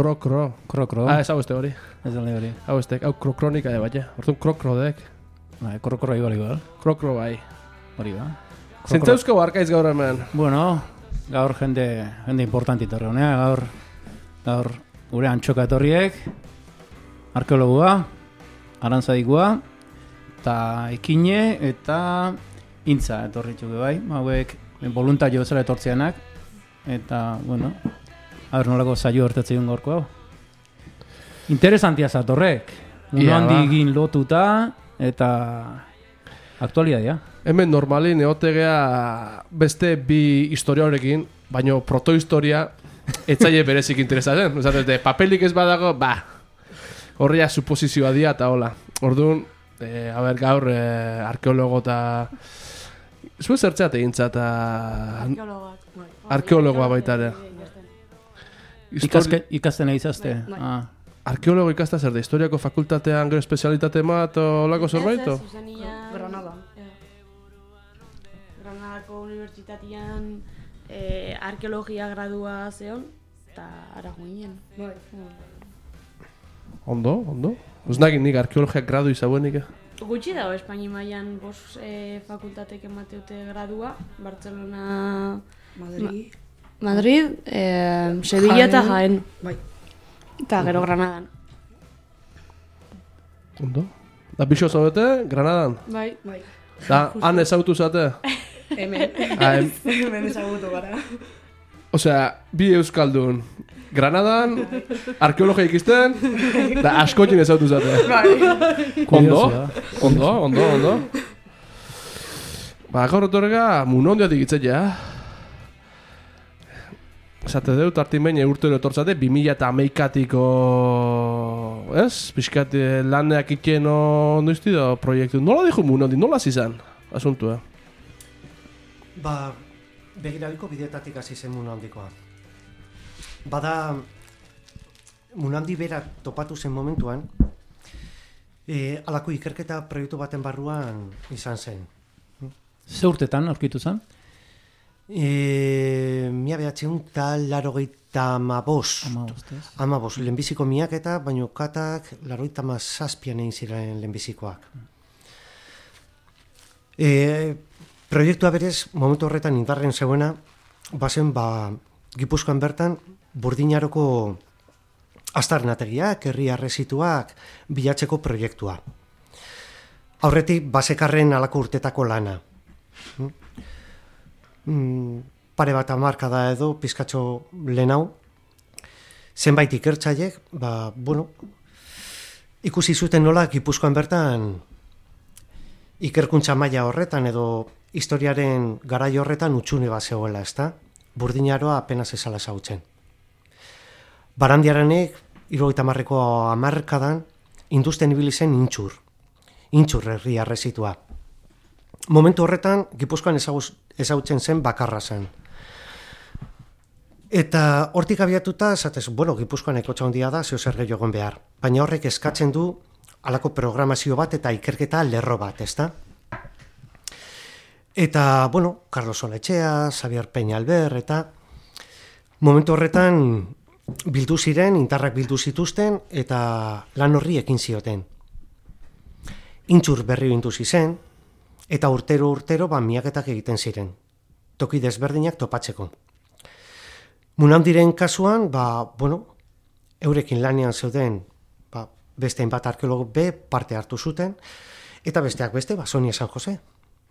Kro, kro. Kro, kro. Ah, ez hau este hori. Ez da hori. Hau este, hau kro kronika de baina. Orduan kro kro dek. Bai, kro, kro igual igual. Kro kro bai. Hori ba. Zentzauzko barkaiz gaur hemen. Bueno, gaur jende, jende importanti torre honea, gaur, gaur gure antxoka etorriek, arkeologua, arantzadikua, eta ikine eta intza etorri txuke bai, hauek voluntario zela etortzeanak, eta, bueno, a ber nolako saio hortetzen gorko hau. Interesantia zatorrek, Ia, Uno ba. handigin lotuta, eta aktualitatea. Hemen normalin eotegea beste bi historia horrekin, baino protohistoria etzaile berezik interesatzen. Osatete, papelik ez badago, ba, horria suposizioa dia eta hola. Orduan, eh, a ber, gaur eh, arkeologo eta... Zue zertzeat egintza eta... Arkeologoak. bai. Arkeologoa baita ere. Ikasten. Ikaske, ikasten egizazte. Bai. Ah. Arkeologo ikasta zer da, historiako fakultatean gero espezialitate bat o lako zerbait? Ez, Susanian- Granada. Ja. Granadako unibertsitatean eh, arkeologia gradua zeon, eta ara joinen. Bai. Ondo, ondo. Ez nagin nik arkeologiak gradu izabuenik. eh? Gutxi dago Espaini mailan bos eh, fakultatek emateute gradua, Barcelona, Madrid. Madrid, eh, Sevilla eta Jaén, Bai. eta gero Granadan. Ondo. Da bixo zaudete, Granadan. Bai. Bai. Da, han ezautu zate. Hemen. Ah, em- Hemen ezagutu gara. Osea, bi euskaldun. Granadan, arkeologia ikisten, da askotin ezautu zate. Bai. Ondo, ondo, ondo, ondo. Ba, gaur otorga, munondia digitzen Esate dut, artin behin urtero etortzate, 2000 eta ameikatiko... Ez? Piskat eh, laneak ikien ondo izti da proiektu. Nola dijo munondi, nola zizan? Asuntua. Ba, begirabiko bidetatik hasi zen munandikoa. Bada, munandi bera topatu zen momentuan, e, alako ikerketa proiektu baten barruan izan zen. Ze urtetan aurkitu zen? E, mia behatzeun eta laro gehieta amabos. Amabos, lehenbiziko miaketa, baino katak laro gehieta mazazpian egin ziren lehenbizikoak. E, proiektua berez, momentu horretan indarren zeuena, bazen ba, Gipuzkoan bertan, burdinaroko astarnategiak, herri arrezituak bilatzeko proiektua. Aurretik, basekarren alako urtetako lana. Mm? Pare bat amarka da edo, pizkatxo lehenau, zenbait ikertzaiek, ba, bueno, ikusi zuten nola Gipuzkoan bertan ikerkuntza maila horretan edo historiaren garai horretan utxune bat zegoela, ezta? Burdinaroa apenas ezala zautzen. Barandiaranek, irogeita marreko amarkadan, industen ibili zen intxur. Intxur herri arrezitua. Momentu horretan, Gipuzkoan ezagutzen zen bakarra zen. Eta hortik abiatuta, esatez, bueno, Gipuzkoan ekotxa handia da, zeo zer gehiago egon behar. Baina horrek eskatzen du halako programazio bat eta ikerketa lerro bat, ezta? Eta, bueno, Carlos Oletxea, Xavier Peñalber, eta momentu horretan bildu ziren, intarrak bildu zituzten, eta lan horri ekin zioten. Intxur berri bindu zen, eta urtero urtero ba miaketak egiten ziren. Toki desberdinak topatzeko. Munandiren kasuan, ba, bueno, eurekin lanean zeuden, ba, beste bat arkeologo B parte hartu zuten, eta besteak beste, ba, Sonia San Jose.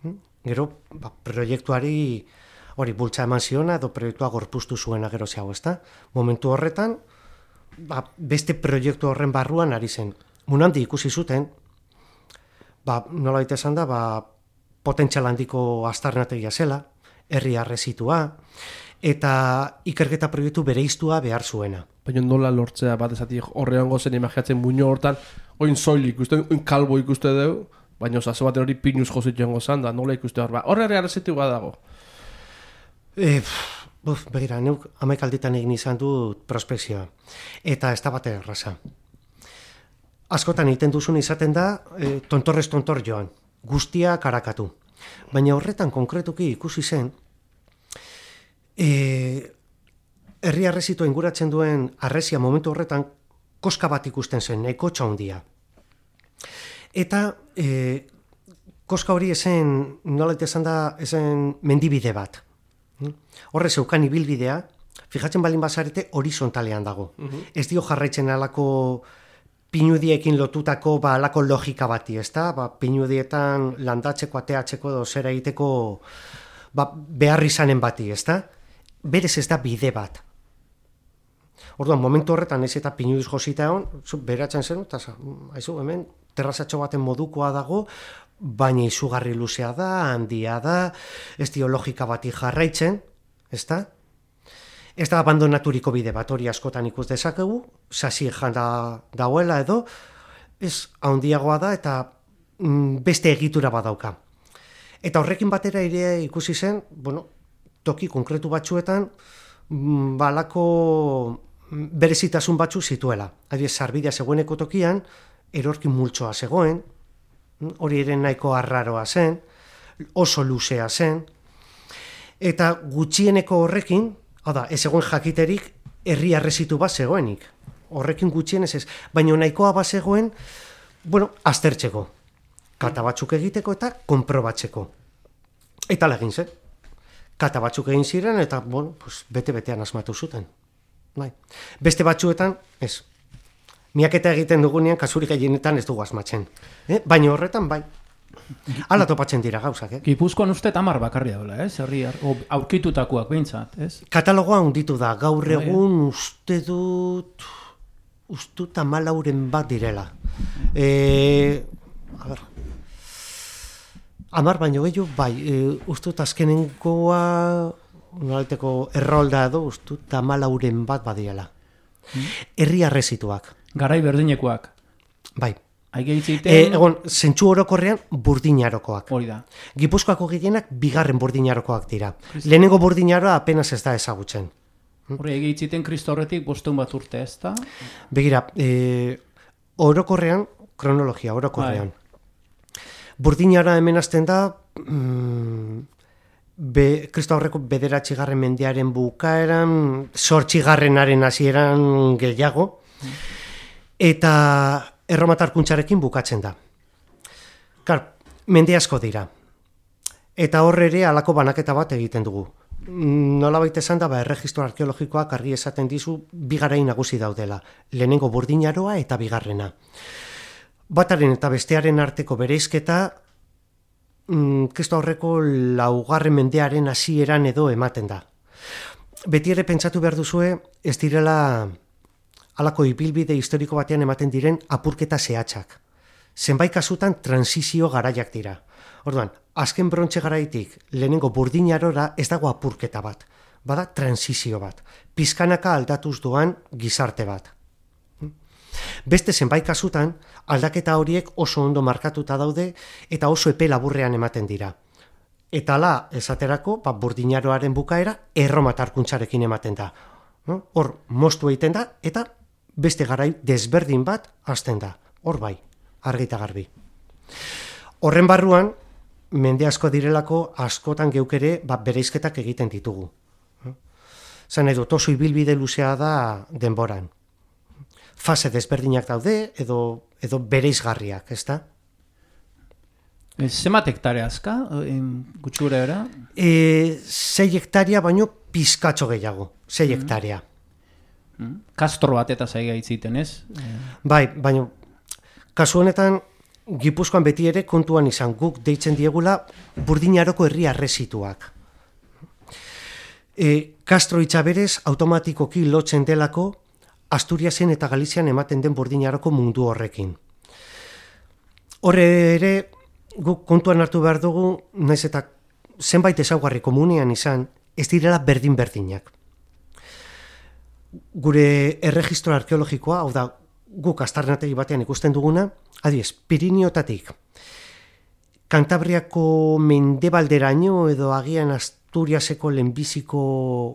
Hm? Gero, ba, proiektuari hori bultza eman ziona, edo proiektua gorpuztu zuena gero zehago, ezta? Momentu horretan, ba, beste proiektu horren barruan ari zen. Munandi ikusi zuten, ba, nola esan da, ba, potentzial handiko astarnategia zela, herri arrezitua, eta ikerketa proiektu bereiztua behar zuena. Baina nola lortzea bat esatik horrean gozen imagiatzen muño hortan, oin soil ikusten, oin kalbo ikuste deu, baina osazo baten hori pinuz jozit joango zan da, nola ikuste hor, ba, horre ere arrezitu dago. E, buf, begira, neuk amaik alditan egin izan dut prospekzioa. Eta ez da bate erraza. Askotan egiten duzun izaten da, e, tontorrez tontor joan, guztia karakatu. Baina horretan konkretuki ikusi zen, e, herri arrezitu inguratzen duen arrezia momentu horretan koska bat ikusten zen, nahiko txaundia. Eta e, koska hori esen, nola esan da, esen mendibide bat. Horre zeukan ibilbidea, fijatzen balin bazarete horizontalean dago. Ez dio jarraitzen alako pinudiekin lotutako ba alako logika bati, ezta? Ba pinudietan landatzeko ateatzeko edo zera egiteko ba, behar izanen bati, ezta? Berez ez da bide bat. Orduan, momentu horretan ez eta pinudiz josita egon, beratzen zen, eta za, mm, hemen terrazatxo baten modukoa dago, baina izugarri luzea da, handia da, ez dio logika bati jarraitzen, ezta? Ez da abandonaturiko bide bat hori askotan ikus dezakegu, sasi janda dauela edo, ez handiagoa da eta mm, beste egitura badauka. Eta horrekin batera ere ikusi zen, bueno, toki konkretu batzuetan, mm, balako mm, berezitasun batzu zituela. Adibidez, sarbidea zegoeneko tokian, erorkin multzoa zegoen, mm, hori ere nahiko arraroa zen, oso luzea zen, eta gutxieneko horrekin, hau da, ez egoen jakiterik herri arrezitu bat zegoenik. Horrekin gutxienez ez, baina nahikoa bat zegoen, bueno, aztertzeko. Kata batzuk egiteko eta konprobatzeko. Eta legin zen. Kata batzuk egin ziren eta, bueno, pues, bete-betean asmatu zuten. Bai. Beste batzuetan, ez. Miaketa egiten dugunean, kasurik gehienetan ez dugu asmatzen. Eh? Baina horretan, bai. Hala topatzen dira gauzak, eh? Gipuzkoan uste tamar bakarri daula, ez? Herri ar- o, aurkitutakoak behintzat, ez? Katalogoa hunditu da, gaur Bai, egun uste dut uste dut amalauren bat direla. E, a ber, amar baino gehiago, bai, e, uste dut azkenengoa nolaiteko errolda edo, uste dut amalauren bat badirela. Herri arrezituak, Garai berdinekoak. bai. Aige E, egiten, egon, zentsu orokorrean burdinarokoak. hori da. Gipuzkoako gehienak bigarren burdinarokoak dira. Lehenengo burdinaroa apenas ez da ezagutzen. Hori aige egiten kristo horretik bostun bat urte, ez da? Begira, e, orokorrean, kronologia, orokorrean. Burdinara hemen hasten da, mm, be, kristo aurreko bederatxigarren mendearen bukaeran, sortxigarrenaren hasieran gehiago, eta erromatarkuntzarekin bukatzen da. Kar, mende asko dira. Eta hor ere halako banaketa bat egiten dugu. Mm, Nolabait esan da, ba, erregistro arkeologikoak argi esaten dizu bigarai nagusi daudela. Lehenengo burdinaroa eta bigarrena. Bataren eta bestearen arteko bereizketa mm, kristo aurreko laugarren mendearen hasieran edo ematen da. Beti ere pentsatu behar duzue, ez direla halako ibilbide historiko batean ematen diren apurketa zehatzak. Zenbait kasutan transizio garaiak dira. Orduan, azken brontxe garaitik lehenengo burdinarora ez dago apurketa bat. Bada transizio bat. Pizkanaka aldatuz doan gizarte bat. Beste zenbait kasutan, aldaketa horiek oso ondo markatuta daude eta oso epe laburrean ematen dira. Eta la, esaterako, ba, burdinaroaren bukaera erromatarkuntzarekin ematen da. Hor, moztu egiten da, eta beste garai desberdin bat hasten da. Hor bai, argita garbi. Horren barruan, mende asko direlako askotan geukere ba, bereizketak egiten ditugu. Zan edo, oso ibilbide luzea da denboran. Fase desberdinak daude, edo, edo bereizgarriak, ez da? E, Zemat hektare azka, gutxi gura era? E, sei hektaria baino pizkatxo gehiago, sei hektarea. Kastro bat eta zaiga itziten, ez? Bai, baina kasu honetan Gipuzkoan beti ere kontuan izan guk deitzen diegula burdinaroko herri arrezituak. E, Castro itxaberez automatikoki lotzen delako Asturiasen eta Galizian ematen den burdinaroko mundu horrekin. Horre ere guk kontuan hartu behar dugu, naiz eta zenbait ezaugarri komunian izan, ez direla berdin-berdinak. Gure erregistro arkeologikoa, hau da, guk astarnategi batean ikusten duguna, adiez, Piriniotatik, Kantabriako mendebalderaino edo agian Asturiaseko lehenbiziko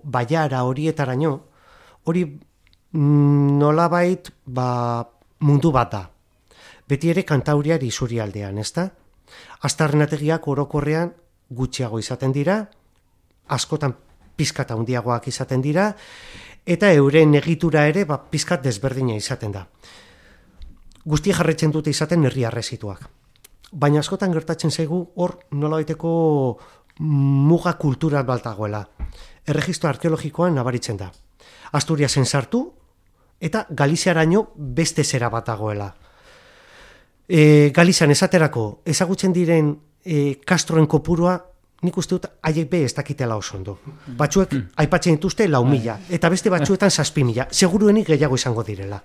baiara horietaraino, hori nolabait ba, mundu bat da. Beti ere kantauriari isurialdean, ezta? Astarnategiak orokorrean gutxiago izaten dira, askotan pizkat handiagoak izaten dira, eta euren egitura ere ba, pizkat desberdina izaten da. Guzti jarretzen dute izaten herri arrezituak. Baina askotan gertatzen zaigu hor nolabaiteko muga kultural baltagoela. Erregistro arkeologikoan nabaritzen da. Asturiasen sartu eta Galiziaraino beste zera bat dagoela. E, Galizian esaterako ezagutzen diren e, kastroen kopurua nik uste dut haiek be ez dakitela oso ondo. Batzuek aipatzen dituzte lau mila, eta beste batzuetan zazpi mila. Seguruenik gehiago izango direla.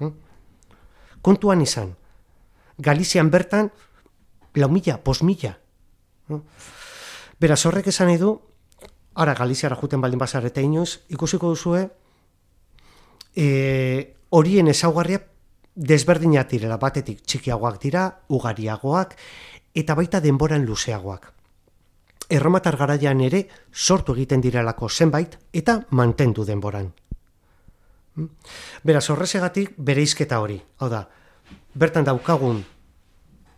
Hm? Kontuan izan, Galizian bertan lau mila, pos mila. Hm? Beraz, horrek esan nahi du, ara Galiziara juten baldin bazarete inoiz, ikusiko duzue, e, horien ezaugarria desberdinak direla, batetik txikiagoak dira, ugariagoak, eta baita denboran luzeagoak. Erromatar garaian ere sortu egiten direlako zenbait eta mantendu denboran. Mm? Beraz, horrezegatik bere izketa hori. Hau da, bertan daukagun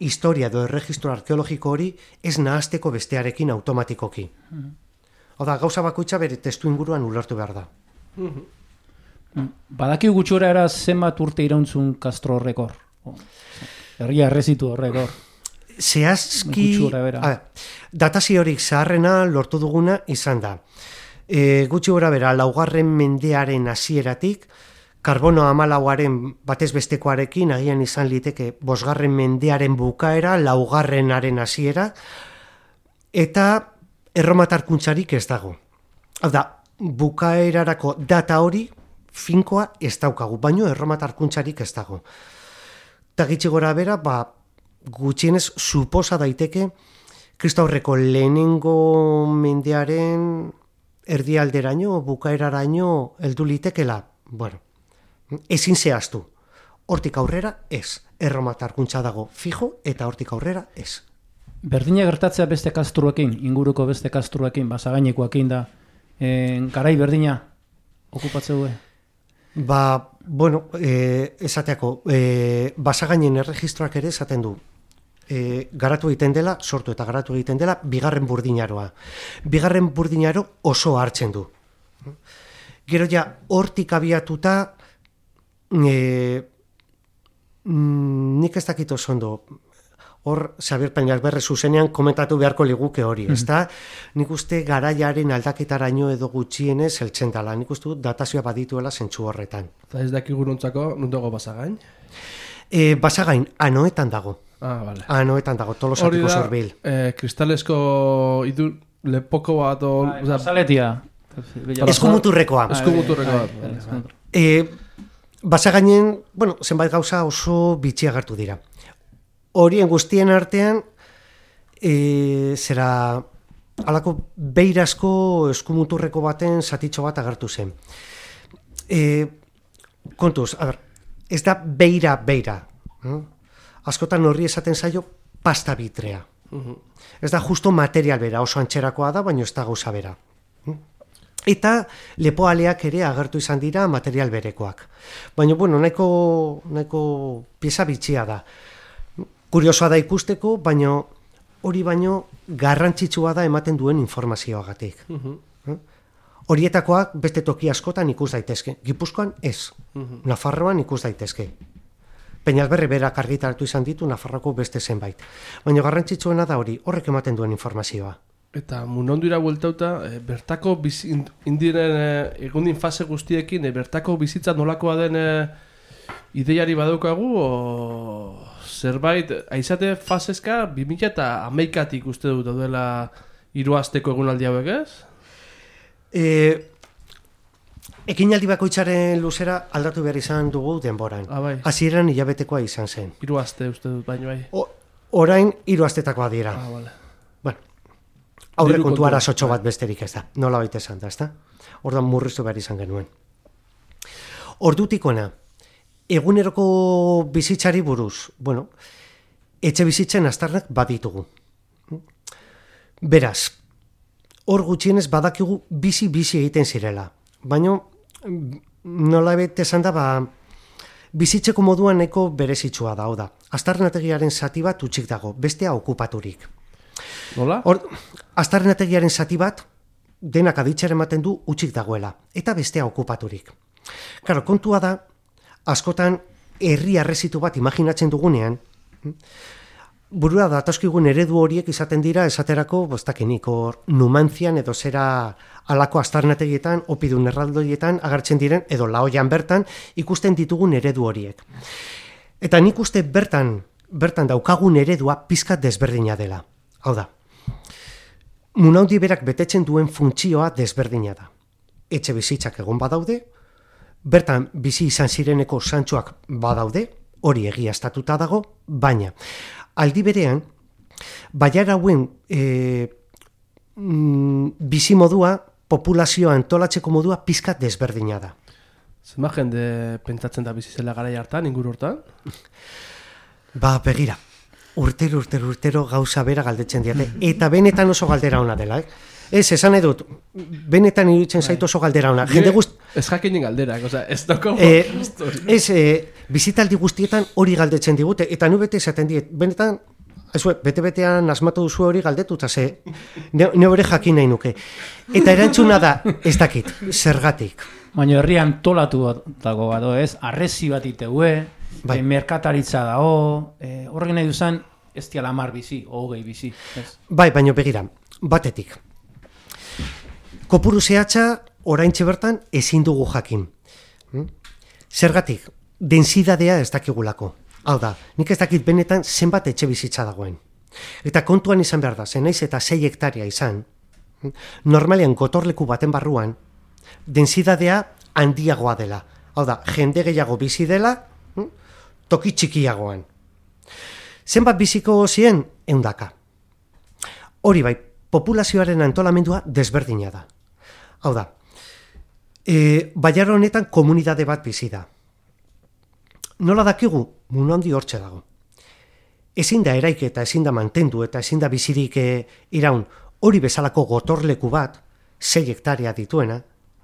historia edo erregistro arkeologiko hori ez nahazteko bestearekin automatikoki. Hau da, gauza bakoitza bere testu inguruan ulertu behar da. Badaki gutxora era zenbat urte irauntzun Castro horrek hor. O, Herria errezitu horrek hor. Zehazki... Gutxi gora bera. A ber, datazio horik zaharrena lortu duguna izan da. E, gutxi gora bera, laugarren mendearen hasieratik, karbono amalauaren batez bestekoarekin, agian izan liteke bosgarren mendearen bukaera, laugarrenaren hasiera, eta erromatarkuntzarik ez dago. Hau da, bukaerarako data hori finkoa ez daukagu, baino erromatarkuntzarik ez dago. Eta gitxi gora bera, ba, gutxienez suposa daiteke kristaurreko lehenengo mendearen erdialderaino, bukaeraraino heldu litekela. Bueno, ezin zehaztu. Hortik aurrera ez. Erromatarkuntza dago fijo eta hortik aurrera ez. Berdina gertatzea beste kastruekin, inguruko beste kastruekin, basagainekoekin da, e, garai berdina okupatze du. Ba, bueno, e, esateako, e, basagainen erregistroak ere esaten du. E, garatu egiten dela, sortu eta garatu egiten dela, bigarren burdinaroa. Bigarren burdinaro oso hartzen du. Gero ja, hortik abiatuta, e, nik ez dakit oso ondo, hor Xabier Peñas berre zuzenean komentatu beharko liguke hori, ezta? Nik uste garaiaren aldaketaraino edo gutxienez heltzen dela. Nik uste dut datazioa badituela zentsu horretan. Eta ez dakigu nontzako, nondago basagain. E, basagain, anoetan dago. Ah, vale. Anoetan dago, tolosatiko zurbil. eh, kristalesko idu lepoko bat, o, Bai, oza, Saletia. Eskumuturrekoa. Eskumuturrekoa. Bai, bai, eskumutur- E, basagainen, bueno, zenbait gauza oso bitxi agertu dira. Horien guztien artean, e, zera, alako beirazko eskumuturreko baten zatitxo bat agertu zen. E, kontuz, a ber, ez da beira beira. hm? Askotan horri esaten zaio pasta bitrea. Ez da justo material bera, oso antxerakoa da, baina ez da gauza bera. Eta lepoaleak ere agertu izan dira material berekoak. Baina, bueno, nahiko, nahiko pieza bitxia da. Kuriosoa da ikusteko, baina hori baino garrantzitsua da ematen duen informazioagatik. Eh? Horietakoak beste toki askotan ikus daitezke. Gipuzkoan ez. Nafarroan ikus daitezke. Peñalberri berak argitaratu izan ditu Nafarroko beste zenbait. Baina garrantzitsuena da hori, horrek ematen duen informazioa. Eta munondura bueltauta, e, bertako biz, in- indiren e, egundin fase guztiekin, e, bertako bizitza nolakoa den e, ideiari badaukagu, o zerbait, aizate faseska, 2000 eta ameikatik uste dut daudela iruazteko egunaldi hauek ez? E, ekinaldi bakoitzaren luzera aldatu behar izan dugu denboran. Ah, bai. Hasieran hilabetekoa izan zen. Iruazte uste dut, baino bai. O, orain hiru astetakoa dira. Ah, vale. Bueno, aurre Diru kontu kontua, arazotxo bai. bat besterik ez da. Nola baita esan da, ezta? Ordan murriztu behar izan genuen. Ordutikona, eguneroko bizitzari buruz, bueno, etxe bizitzen aztarnak baditugu. Beraz, hor gutxienez badakigu bizi-bizi egiten zirela. Baina, nola bete esan da, ba, bizitzeko moduan nahiko berezitsua da, hau da. Aztarnategiaren zati bat utxik dago, bestea okupaturik. Nola? Hor, aztarnategiaren zati bat denak aditxera ematen du utxik dagoela, eta bestea okupaturik. Karo, kontua da, askotan herri arrezitu bat imaginatzen dugunean, burura datozkigun eredu horiek izaten dira esaterako, boztakenik, hor numantzian edo zera alako astarnategietan, opidun erraldoietan agertzen diren, edo laoian bertan, ikusten ditugun eredu horiek. Eta nik uste bertan, bertan daukagun eredua pizkat desberdina dela. Hau da, munaundi berak betetzen duen funtzioa desberdina da. Etxe bizitzak egon badaude, bertan bizi izan zireneko santxoak badaude, hori egiaztatuta dago, baina aldi berean, baiar hauen e, mm, bizi modua, populazioa antolatzeko modua pizkat desberdina da. Zenba jende pentsatzen da bizizela garai hartan, inguru hortan? Ba, begira, urtero, urtero, urtero gauza bera galdetzen diate. Eta benetan oso galdera ona dela, eh? Ez, esan edut, benetan iruditzen zait oso galdera ona. Jende guzti, Ez jakinen galderak, oza, ez doko... Eh, ez, eh, bizitaldi guztietan hori galdetzen digute, eta nu bete esaten diet, benetan, ez bete-betean asmatu duzu hori galdetuta, ze, ne, ne hori jakin nahi nuke. Eta erantzuna da, ez dakit, zergatik. Baina herrian tolatu dago bado, ez? Arrezi bat iteue, Bai. bai. merkataritza dago, e, horrek nahi duzan, ez diala mar bizi, hogei bizi. Ez? Bai, baino begira, batetik. Kopuru zehatza, oraintxe bertan, ezin dugu jakin. Hm? Zergatik, densidadea ez dakigulako. Hau da, nik ez dakit benetan zenbat etxe bizitza dagoen. Eta kontuan izan behar da, zenaiz eta 6 hektaria izan, hm? normalean gotorleku baten barruan, densidadea handiagoa dela. Hau da, jende gehiago bizi dela, hm? toki txikiagoan. Zenbat biziko zien, eundaka. Hori bai, populazioaren antolamendua desberdina da. Hau da, e, baiar honetan komunidade bat bizi da. Nola dakigu, mundu handi hortxe dago. Ezin da eraik eta ezin da mantendu eta ezin da bizirik e, iraun hori bezalako gotorleku bat, 6 hektaria dituena,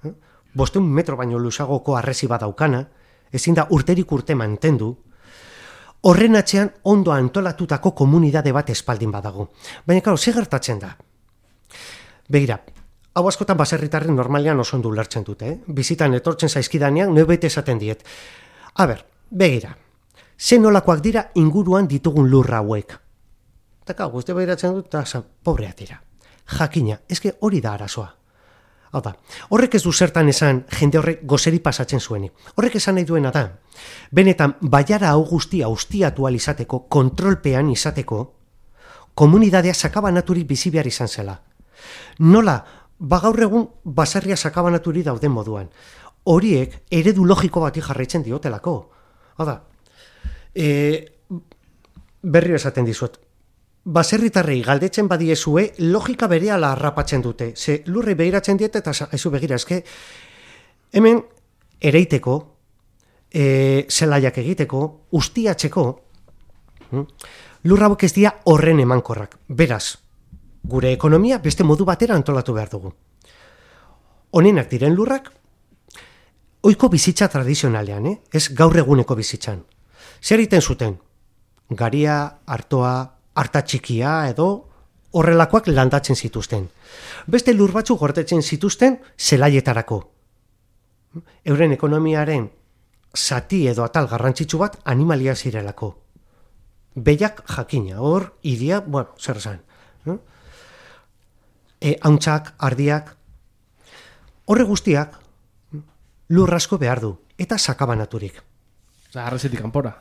eh? bosteun metro baino lusagoko arresi bat daukana, ezin da urterik urte mantendu, horren atzean ondo antolatutako komunidade bat espaldin badago. Baina, karo, ze gertatzen da? Begira, hau askotan baserritarren normalean oso ondo ulertzen dute, eh? Bizitan etortzen zaizkidanean, neu bete esaten diet. A ber, begira, ze nolakoak dira inguruan ditugun lurra hauek. Eta kau, guzti behiratzen dut, eta sa, pobrea dira. Jakina, eske hori da arazoa. Hau da, horrek ez du zertan esan jende horrek gozeri pasatzen zuenik. Horrek esan nahi duena da, benetan baiara hau guztia ustiatu izateko, kontrolpean izateko, komunidadea sakabanaturik bizi behar izan zela. Nola, bagaur egun baserria sakabanaturi dauden moduan. Horiek eredu logiko bati jarraitzen diotelako. Hau da, e, berriro esaten dizuet, baserritarrei galdetzen badiezue, logika berehala harrapatzen dute. Ze lurri behiratzen diete eta ezu begira, eske hemen ereiteko, e, zelaiak egiteko, ustiatzeko, hm? lurra ez dira horren emankorrak. Beraz, gure ekonomia beste modu batera antolatu behar dugu. Honenak diren lurrak, oiko bizitza tradizionalean, eh? ez gaur eguneko bizitzan. Zer egiten zuten? Garia, artoa, harta txikia edo horrelakoak landatzen zituzten. Beste lur batzuk gortetzen zituzten zelaietarako. Euren ekonomiaren zati edo atal garrantzitsu bat animalia zirelako. Behiak jakina, hor, idia, bueno, zer esan. E, hauntzak, ardiak, horre guztiak lur asko behar du, eta sakabanaturik. Oza, arrezitik kanpora.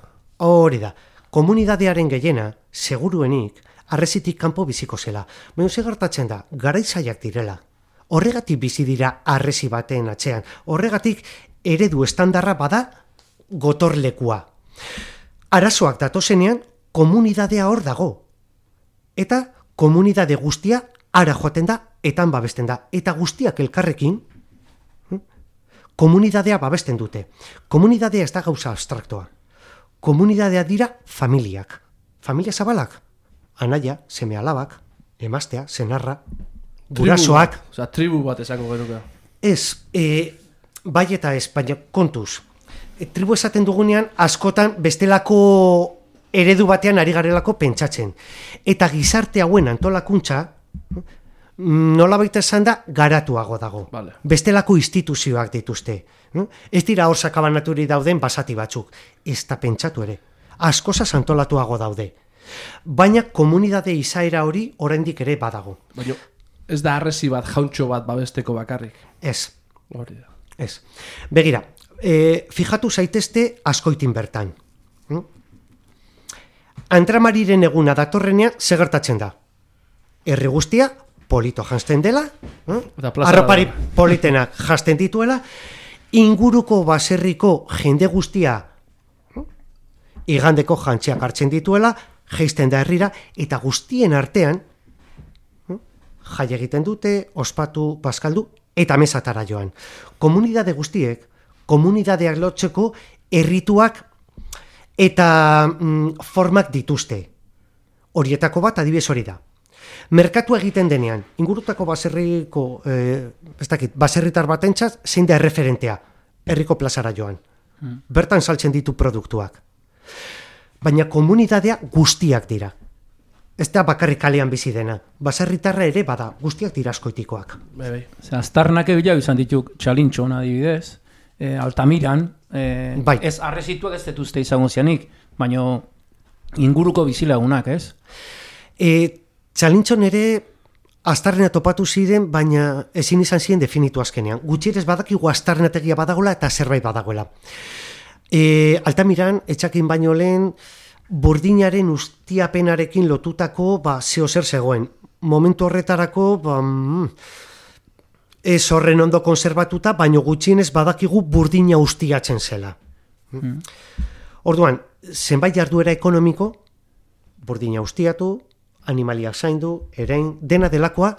Hori da, komunidadearen gehiena, seguruenik, arrezitik kanpo biziko zela. Baina ze gertatzen da, garaizaiak direla. Horregatik bizi dira arrezi baten atzean. Horregatik eredu estandarra bada gotorlekua. Arazoak datozenean, komunidadea hor dago. Eta komunidade guztia ara joaten da, etan babesten da. Eta guztiak elkarrekin, hm, komunidadea babesten dute. Komunidadea ez da gauza abstraktoa. Komunidadea dira familiak. Familia zabalak. Anaia, seme alabak, emaztea, senarra, gurasoak. Oza, tribu bat esango genuke. Ez, e, bai eta ez, baina kontuz. E, tribu esaten dugunean, askotan bestelako eredu batean ari garelako pentsatzen. Eta gizarte hauen antolakuntza, nola baita esan da, garatuago dago. Vale. Bestelako instituzioak dituzte. Ez dira hor sakabanaturi dauden basati batzuk. Ez da pentsatu ere. Askoza antolatuago daude. Baina komunidade izaera hori oraindik ere badago. Baina ez da arresi bat, jauntxo bat babesteko bakarrik. Ez, Hori da. Ez. Begira, e, fijatu zaitezte askoitin bertan. Antramariren eguna datorrenean segertatzen da. Herri guztia polito jansten dela, hm? Arropari da. politenak jansten dituela, inguruko baserriko jende guztia hm? igandeko jantziak hartzen dituela, geisten da herrira, eta guztien artean hm? jai egiten dute, ospatu, paskaldu, eta mesatara joan. Komunidade guztiek, komunidadeak lotzeko errituak eta mm, formak dituzte. Horietako bat adibidez hori da. Merkatua egiten denean, ingurutako baserriko, eh, ez dakit, baserritar batentzat, zein da erreferentea, herriko plazara joan. Bertan saltzen ditu produktuak. Baina komunidadea guztiak dira. Ez da bakarrik kalean bizi dena. Baserritarra ere bada, guztiak dira askoitikoak. Bai, bai. Ze aztarnak bila izan dituk txalintxon adibidez, e, Altamiran, e, Bai. ez arrezituak ez detuzte izango zianik, baino inguruko bizilagunak, ez? E, txalintxon ere astarrena topatu ziren, baina ezin izan ziren definitu azkenean. Gutxierez badakigu astarnetegia badagoela eta zerbait badagoela. E, Altamiran, etxakin baino lehen, burdinaren ustiapenarekin lotutako ba, zeo zer zegoen. Momentu horretarako, ba, mm, ez horren ondo konservatuta, baino gutxienez badakigu burdina ustiatzen zela. Orduan, zenbait jarduera ekonomiko, burdina ustiatu, animaliak zaindu, erein, dena delakoa,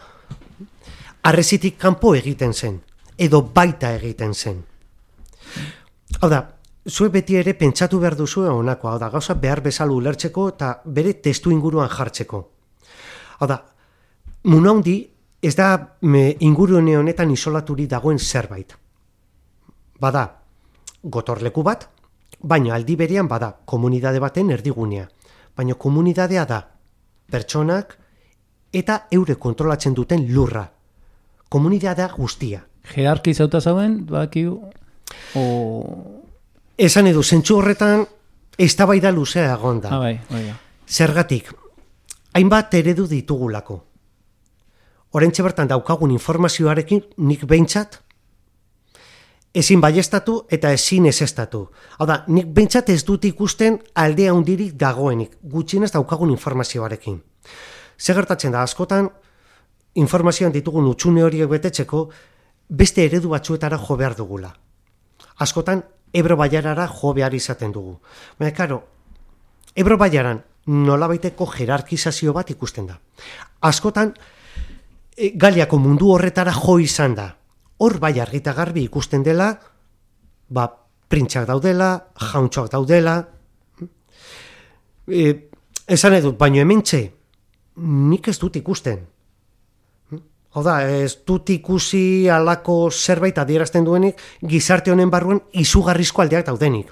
arrezitik kanpo egiten zen, edo baita egiten zen. Hau da, zuek beti ere pentsatu behar duzu honako, hau da, gauza behar bezala ulertzeko eta bere testu inguruan jartzeko. Hau da, muna handi, ez da me, ingurune honetan isolaturi dagoen zerbait. Bada, gotorleku bat, baina aldi berean bada komunidade baten erdigunea. Baina komunidadea da pertsonak eta eure kontrolatzen duten lurra. Komunidadea guztia. Jerarki zauta zauen, bakiu, o... Esan edu, zentsu horretan, eztabaida luzea egon da. Ah, bai, bai, bai. Zergatik, hainbat eredu ditugulako. Horentxe bertan daukagun informazioarekin nik behintzat ezin baiestatu eta ezin ezestatu. Hau da, nik behintzat ez dut ikusten aldea hundirik dagoenik, gutxienez daukagun informazioarekin. Zer gertatzen da, askotan, informazioan ditugun utxune horiek betetzeko, beste eredu batzuetara jo behar dugula. Askotan, Ebro Baiarara jo behar izaten dugu. Baina, karo, Ebro Baiaran nolabaiteko jerarkizazio bat ikusten da. Askotan, e, Galiako mundu horretara jo izan da. Hor bai argita garbi ikusten dela, ba, printxak daudela, jauntxoak daudela. E, esan edut, baino hementxe, nik ez dut ikusten. Hau da, ez dut ikusi alako zerbait adierazten duenik gizarte honen barruan izugarrizko aldeak daudenik.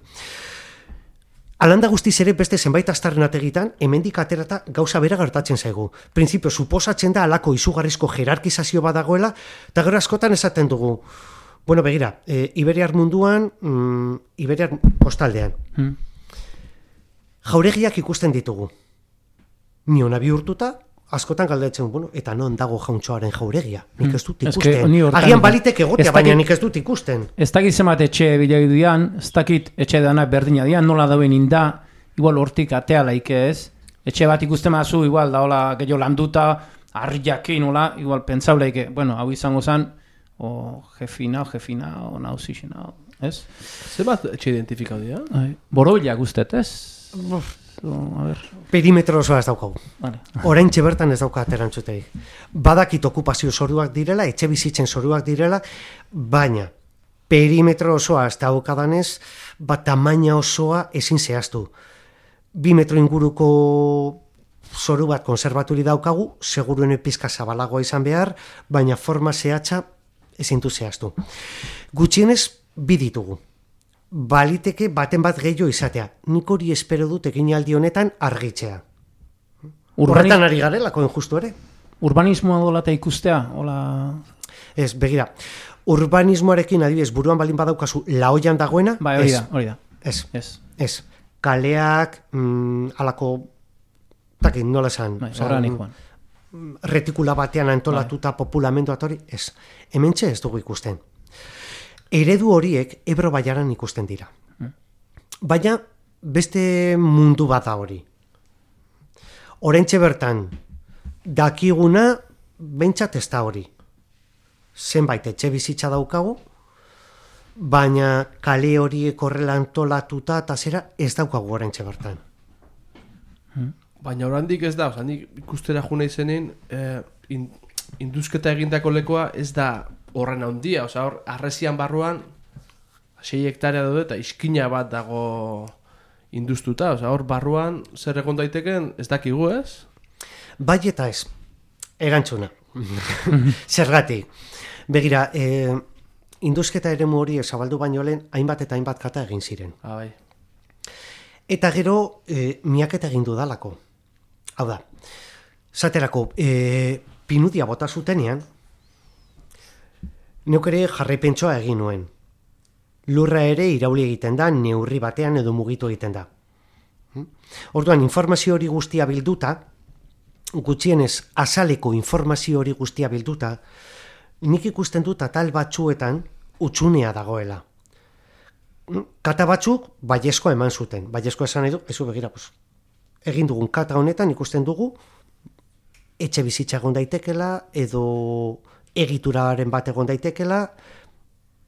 Alanda guztiz ere beste zenbait astarrenategitan, hemendik aterata gauza bera gertatzen zaigu. Printzipio, suposatzen da alako izugarrizko jerarkizazio badagoela, eta gero askotan esaten dugu, bueno, begira, e, Iberiar munduan, mm, Iberiar kostaldean, Hmm. jauregiak ikusten ditugu. Niona bihurtuta, askotan galdetzen, bueno, eta non dago jauntxoaren jauregia? Nik ez dut Hmm. Ez que ikusten. hortan- Agian balitek egotea, baina nik ez dut ikusten. Ez dakit zemat etxe bilegi dian, ez dakit etxe danak berdina dian, nola dauen inda, igual hortik atea laike ez. Etxe bat ikusten mazu, igual da hola gehiago landuta, harri jakin, hola, igual pentsau laike, bueno, hau izango zen, o jefina, o jefina, o nauzixena, ez? Zenbat etxe identifikau dira? Ai, Borobilak guztet, ez? So, a ber, Perimetro osoa ez daukagu. vale. Oraintxe bertan ez dauka aterantzuteik. Badakit okupazio zoruak direla, etxe bizitzen zoruak direla, baina perimetro osoa ez daukadanez, bat tamaina osoa ezin zehaztu. Bi metro inguruko zoru bat konserbaturi daukagu, seguruen pizka zabalagoa izan behar, baina forma zehatza ezin du zehaztu. Gutxienez, bi ditugu. Baliteke baten bat gehiago izatea. Nik hori espero dut eginaldi honetan argitzea. Horretan ari garelako justu ere. urbanismoa dola eta ikustea, hola... Ez, begira, urbanismoarekin adibidez buruan baldin badaukazu laoian dagoena, Bai, hori da, hori da. ez, Ez. ez. Kaleak, mm, alako, takit, nola esan, Bai, organikoan. retikula batean antolatuta populamendu hori, ez. Hementxe ez dugu ikusten. Eredu horiek Ebro baiaran ikusten dira. Baina beste mundu bat da hori. Orentxe bertan, dakiguna, behintzat ez da hori. Zenbait etxe bizitza daukagu, baina kale horiek horrela antolatuta eta zera ez daukagu orentxe bertan. Baina oraindik ez da, oza, nik ikustera juna izenin, eh, in, induzketa egindako lekoa ez da horren handia, oza, hor, arresian barruan, 6 hektarea daude eta iskina bat dago industuta, oza, hor barruan zer egon daiteken ez dakigu ez? Bai eta ez, erantzuna. Zergatik. Begira, e, induzketa eremu hori zabaldu baino lehen, hainbat eta hainbat kata egin ziren. Ah, bai. Eta gero, e, miaketa egin dudalako. Hau da, zaterako, e, pinudia bota zutenean, neuk ere jarraipentsoa egin nuen. Lurra ere irauli egiten da, neurri batean edo mugitu egiten da. Hm? Orduan, informazio hori guztia bilduta, gutxienez azaleko informazio hori guztia bilduta, nik ikusten dut atal batzuetan utxunea dagoela. Hm? Kata batzuk baiezkoa eman zuten. Baiezkoa esan nahi ezu begira, pues, egin dugun kata honetan ikusten dugu etxe bizitza egon daitekela, edo egituraren bat egon daitekela,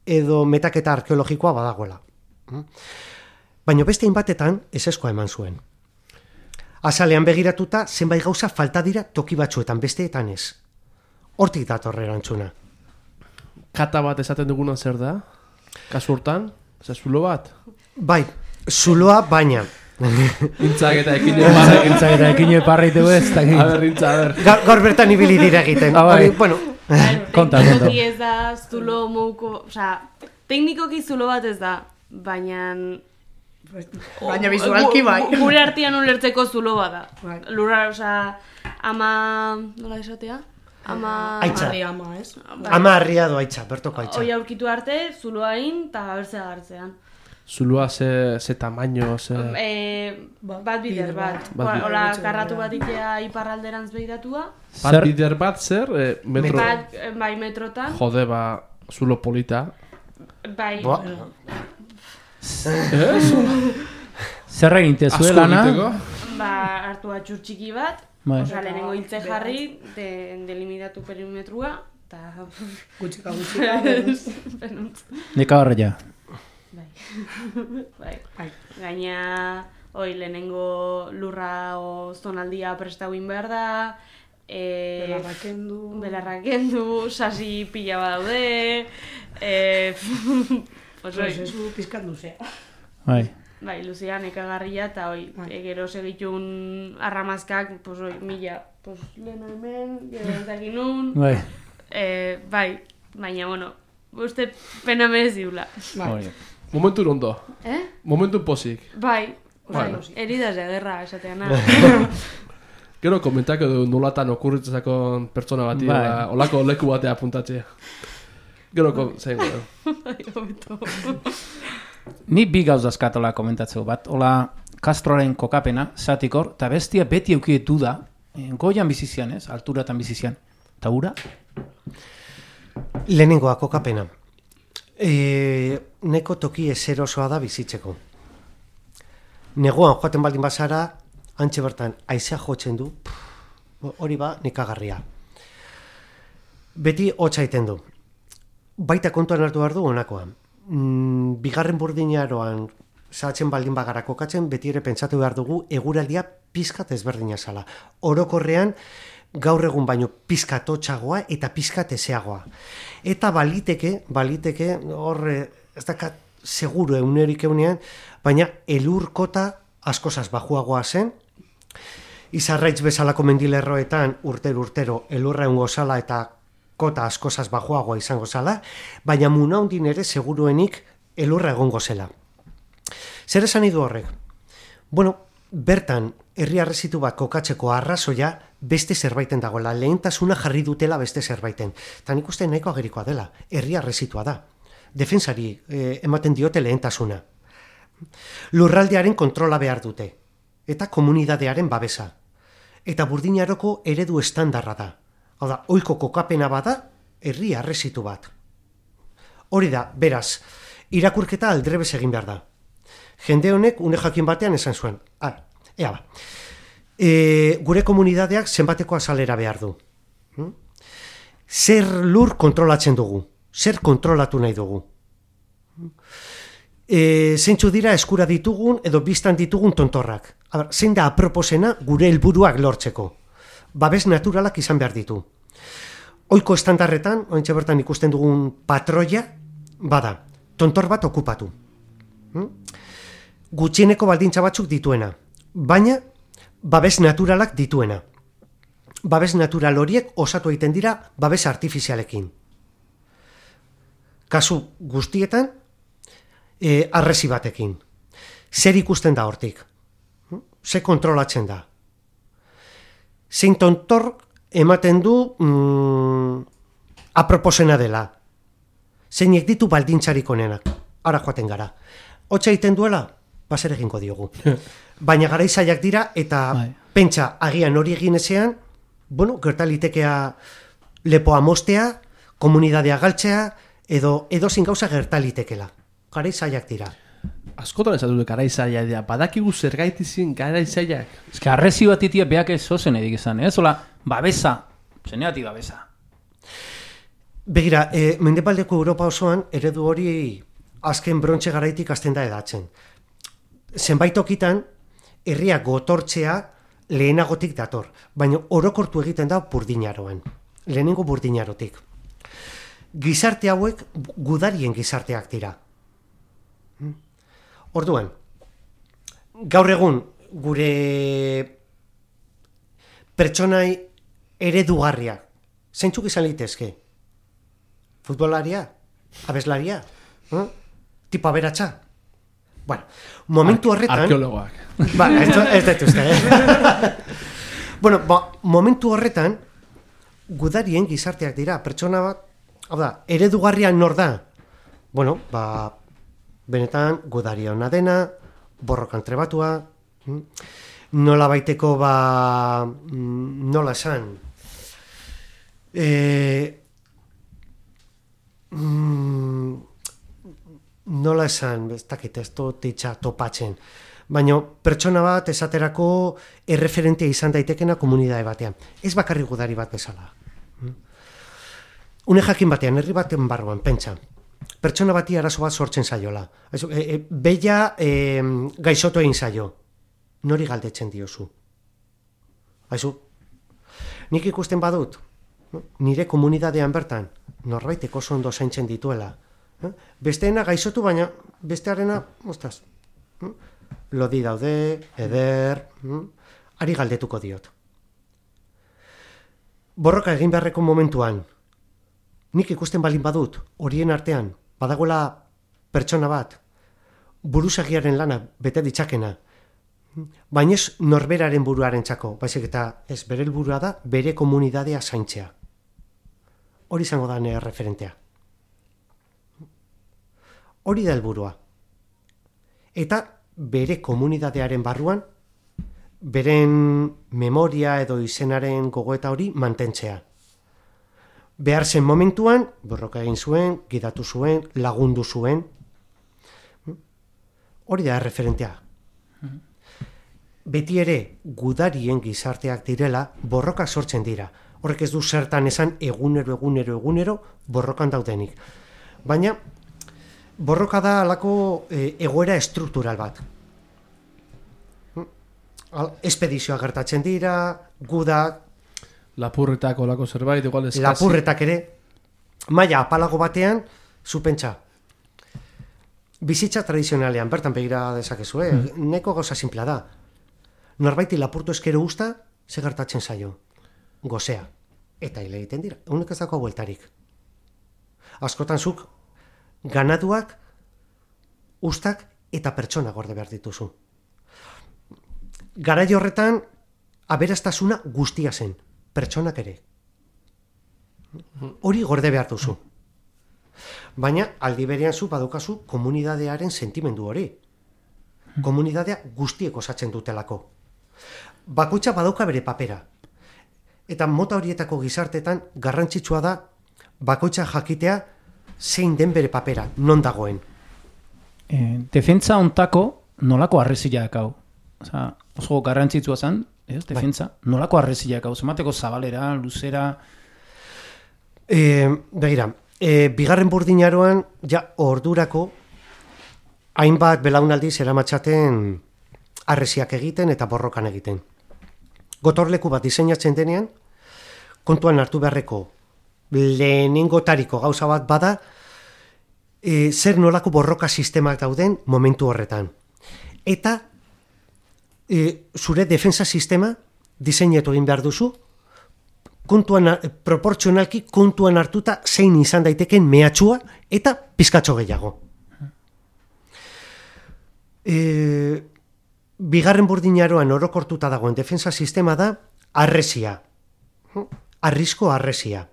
edo metaketa arkeologikoa badagoela. Hm? Baina beste batetan eseskoa eman zuen. Azalean begiratuta, zenbait gauza falta dira toki batzuetan, besteetan ez. Hortik dator erantzuna. Kata bat esaten duguna zer da? Kasu hortan? Zer zulo bat? Bai, zuloa baina. Intzak eta ekin barre. Gintzak eta ekin eparreitu ez, A ber, intza, a ber. Gaur, bertan ibili dira egiten. Ah, bai. Bueno, Konta, Teknikoki konta. ez da zulo mouko, osea, teknikoki zulo bat ez da, baina... Baina bizualki bai. gu- Gure artean ulertzeko zulo bat da. Bai. Lurra, osea, ama... Nola esatea? Ama... Aitza. Harri ama, ez? ama harria doaitza, bertoko aitza. Hoi aurkitu arte, zuloain, eta bertzea hartzean. Zuloa ze, ze tamaino, ze... E, Ba- bat bider bat. bat. Bat bider. Hola, karratu bat itea iparralderantz behiratua. Bat Zer- bider bat zer, eh, metro... Bat, eh, bai, metrotan. Jode, ba, zulo polita. Bai, Boa. Ez? Zer egin tezue Asko lana? egiteko. ba, hartu atxur txiki bat. Bai. Osa, lehenengo hiltze jarri, de, delimitatu perimetrua, eta... Gutxika gutxika. Penuntz. Nika horreia. bai. bai. Bai. Gaina, hoi, lehenengo lurra o zonaldia prestauin behar da, e, Belarrak kendu. belarrak kendu, sasi pila badaude, e, Prozesu pizkat luzea. Bai. bai, luzea nekagarria, eta hoi, Bai. e, gero segitun arramazkak, pues, oi, mila, pues, lehen hemen, gero ez dakit nun, Bai. e, bai, baina, bueno, uste pena mereziula. Bai. Momentu ondo. Eh? Momentu posik. Bai, bai, Bueno. eridaz de guerra, esatean. Gero komentak edo nolatan okurritzako pertsona bati, Bai. ba, olako leku batea apuntatzea. Gero, kom, zein, gero. Ni bi gauz dazkatola komentatzeu bat. Ola, Castroren kokapena, zatikor, eta bestia beti eukietu da, eh, goian bizizian, ez? Alturatan bizizian. Eta ura? Lehenengoa kokapena. E, neko toki ezerosoa da bizitzeko. Neguan joaten baldin bazara, antxe bertan, aizea jotzen du, hori ba, nekagarria. Beti hotza egiten du. Baita kontuan hartu behar du honakoan. Mm, bigarren burdinaroan zahatzen baldin bagara kokatzen, beti ere pentsatu behar dugu eguraldia pizkat ezberdina zala. Orokorrean, gaur egun baino pizkat hotxagoa eta pizkat ezeagoa. Eta baliteke, baliteke, hor, eh, ez dakat seguru eunerik eunean, baina elurkota askozaz bajuagoa zen, izarraitz bezalako mendilerroetan urtero urtero elurra eungo zala eta kota askozaz bajuagoa izango zala, baina munaundin ere seguruenik elurra egongo zela. Zer esan idu horrek? Bueno, bertan herri arrezitu bat kokatzeko arrazoia beste zerbaiten dagoela, lehentasuna jarri dutela beste zerbaiten. Eta nik uste nahiko agerikoa dela, herria resitua da. Defensari eh, ematen diote lehentasuna. Lurraldearen kontrola behar dute, eta komunidadearen babesa. Eta burdinaroko eredu estandarra da. Hau da, oiko kokapena bada, herria resitu bat. Hori da, beraz, irakurketa aldrebes egin behar da. Jende honek une jakin batean esan zuen. Ah, ea ba. E, gure komunidadeak zenbateko azalera behar du. Hm? Zer lur kontrolatzen dugu? Zer kontrolatu nahi dugu? E, zeintzu dira eskura ditugun edo biztan ditugun tontorrak. Aber, zein da aproposena gure helburuak lortzeko. Babes naturalak izan behar ditu. Oiko estandarretan, ointxe bertan ikusten dugun patroia, bada, tontor bat okupatu. Hm? Gutxieneko baldintza batzuk dituena, baina babes naturalak dituena. Babes natural horiek osatu egiten dira babes artifizialekin. Kasu guztietan, e, arresi batekin. Zer ikusten da hortik? Hm? Ze kontrolatzen da? Zein tontor ematen du mm, aproposena dela. Zeinek ditu baldintzarik onenak. Ara joaten gara. Hotxa egiten duela, baser egingo diogu. Baina gara izaiak dira, eta Bai. pentsa agian hori egin ezean, bueno, gertalitekea lepoa mostea, komunidadea galtzea, edo edozin gauza gertalitekela. Gara izaiak dira. Askotan ez dut garaizaia dira. Badakigu zergaitizin garaizaiak. Ez que arrezi bat itia beak ez zozen edik izan, ez? Ola, babesa, zeneatik babesa. Begira, e, mendebaldeko Europa osoan eredu hori azken brontxe garaitik azten da edatzen. Zenbait tokitan, herria gotortzea lehenagotik dator, baina orokortu egiten da burdinaroan. Lehenengo burdinarotik. Gizarte hauek gudarien gizarteak dira. Hmm? Orduan, gaur egun gure pertsonai eredugarria, zeintzuk izan litezke? Futbolaria? Abeslaria? Eh? Tipo aberatsa? Bueno, momentu horretan... Arkeologoak. Ba, ez, ez dut uste, eh? bueno, ba, momentu horretan, gudarien gizarteak dira, pertsona bat, hau da, eredugarria nor da? Bueno, ba, benetan, gudaria ona dena, borrokan trebatua, mm? nola baiteko, ba, mm, nola esan, e, mm, nola esan, ez dakit, ez dut itxa topatzen, baina pertsona bat esaterako erreferentea izan daitekena komunidade batean. Ez bakarri gudari bat bezala. Mm. Une jakin batean, herri baten barruan, pentsa. Pertsona bati arazo bat sortzen zaiola. Ez, e, e, beia e, gaixotu egin zaio. Nori galdetzen diozu. Aizu, nik ikusten badut, nire komunidadean bertan, norbaitek oso ondo zaintzen dituela. Eh? Besteena gaixotu, baina bestearena, ostaz, hm? lodi daude, eder, hm? ari galdetuko diot. Borroka egin beharreko momentuan, nik ikusten balin badut, horien artean, badagoela pertsona bat, buruzagiaren lana bete ditzakena, baina ez norberaren buruaren txako, baizik eta ez bere da, bere komunidadea zaintzea. Hori izango da nire referentea. Hori da helburua. Eta bere komunidadearen barruan, beren memoria edo izenaren gogoeta hori mantentzea. Behar zen momentuan, borroka egin zuen, gidatu zuen, lagundu zuen. Hori da referentea. Beti ere, gudarien gizarteak direla, borroka sortzen dira. Horrek ez du zertan esan egunero, egunero, egunero, borrokan daudenik. Baina, borroka da alako e, egoera estruktural bat. Espedizioa gertatzen dira, gudak, Lapurretak olako zerbait, igual eskasi. lapurretak ere, maila apalago batean, zu pentsa, bizitza tradizionalean, bertan begira dezakezu, eh? neko gauza simplea da. Norbaiti lapurtu eskero usta, ze gertatzen zaio? Gozea. Eta hile egiten dira, unek ez dako bueltarik. Askotan zuk, ganaduak, ustak eta pertsona gorde behar dituzu. Garai horretan, aberastasuna guztia zen, pertsonak ere. Hori gorde behar duzu. Baina aldi berean zu badukazu komunidadearen sentimendu hori. Komunidadea guztiek osatzen dutelako. Bakoitza badauka bere papera. Eta mota horietako gizartetan garrantzitsua da bakoitza jakitea zein den bere papera, non dagoen. E, defentza ontako nolako arreziak hau. Osa, oso garrantzitsua zen, ez, defentza, nolako arreziak hau. Zemateko zabalera, luzera, E, begira, e, bigarren burdinaroan, ja, ordurako, hainbat belaunaldi zeramatzaten arresiak egiten eta borrokan egiten. Gotorleku bat diseinatzen denean, kontuan hartu beharreko lehenengotariko gauza bat bada, e, zer nolako borroka sistemak dauden momentu horretan. Eta e, zure defensa sistema diseinatu egin behar duzu, kontuan, proportzionalki kontuan hartuta zein izan daiteken mehatxua eta pizkatxo gehiago. E, bigarren burdinaroan orokortuta dagoen defensa sistema da arresia. Arrisko arresia.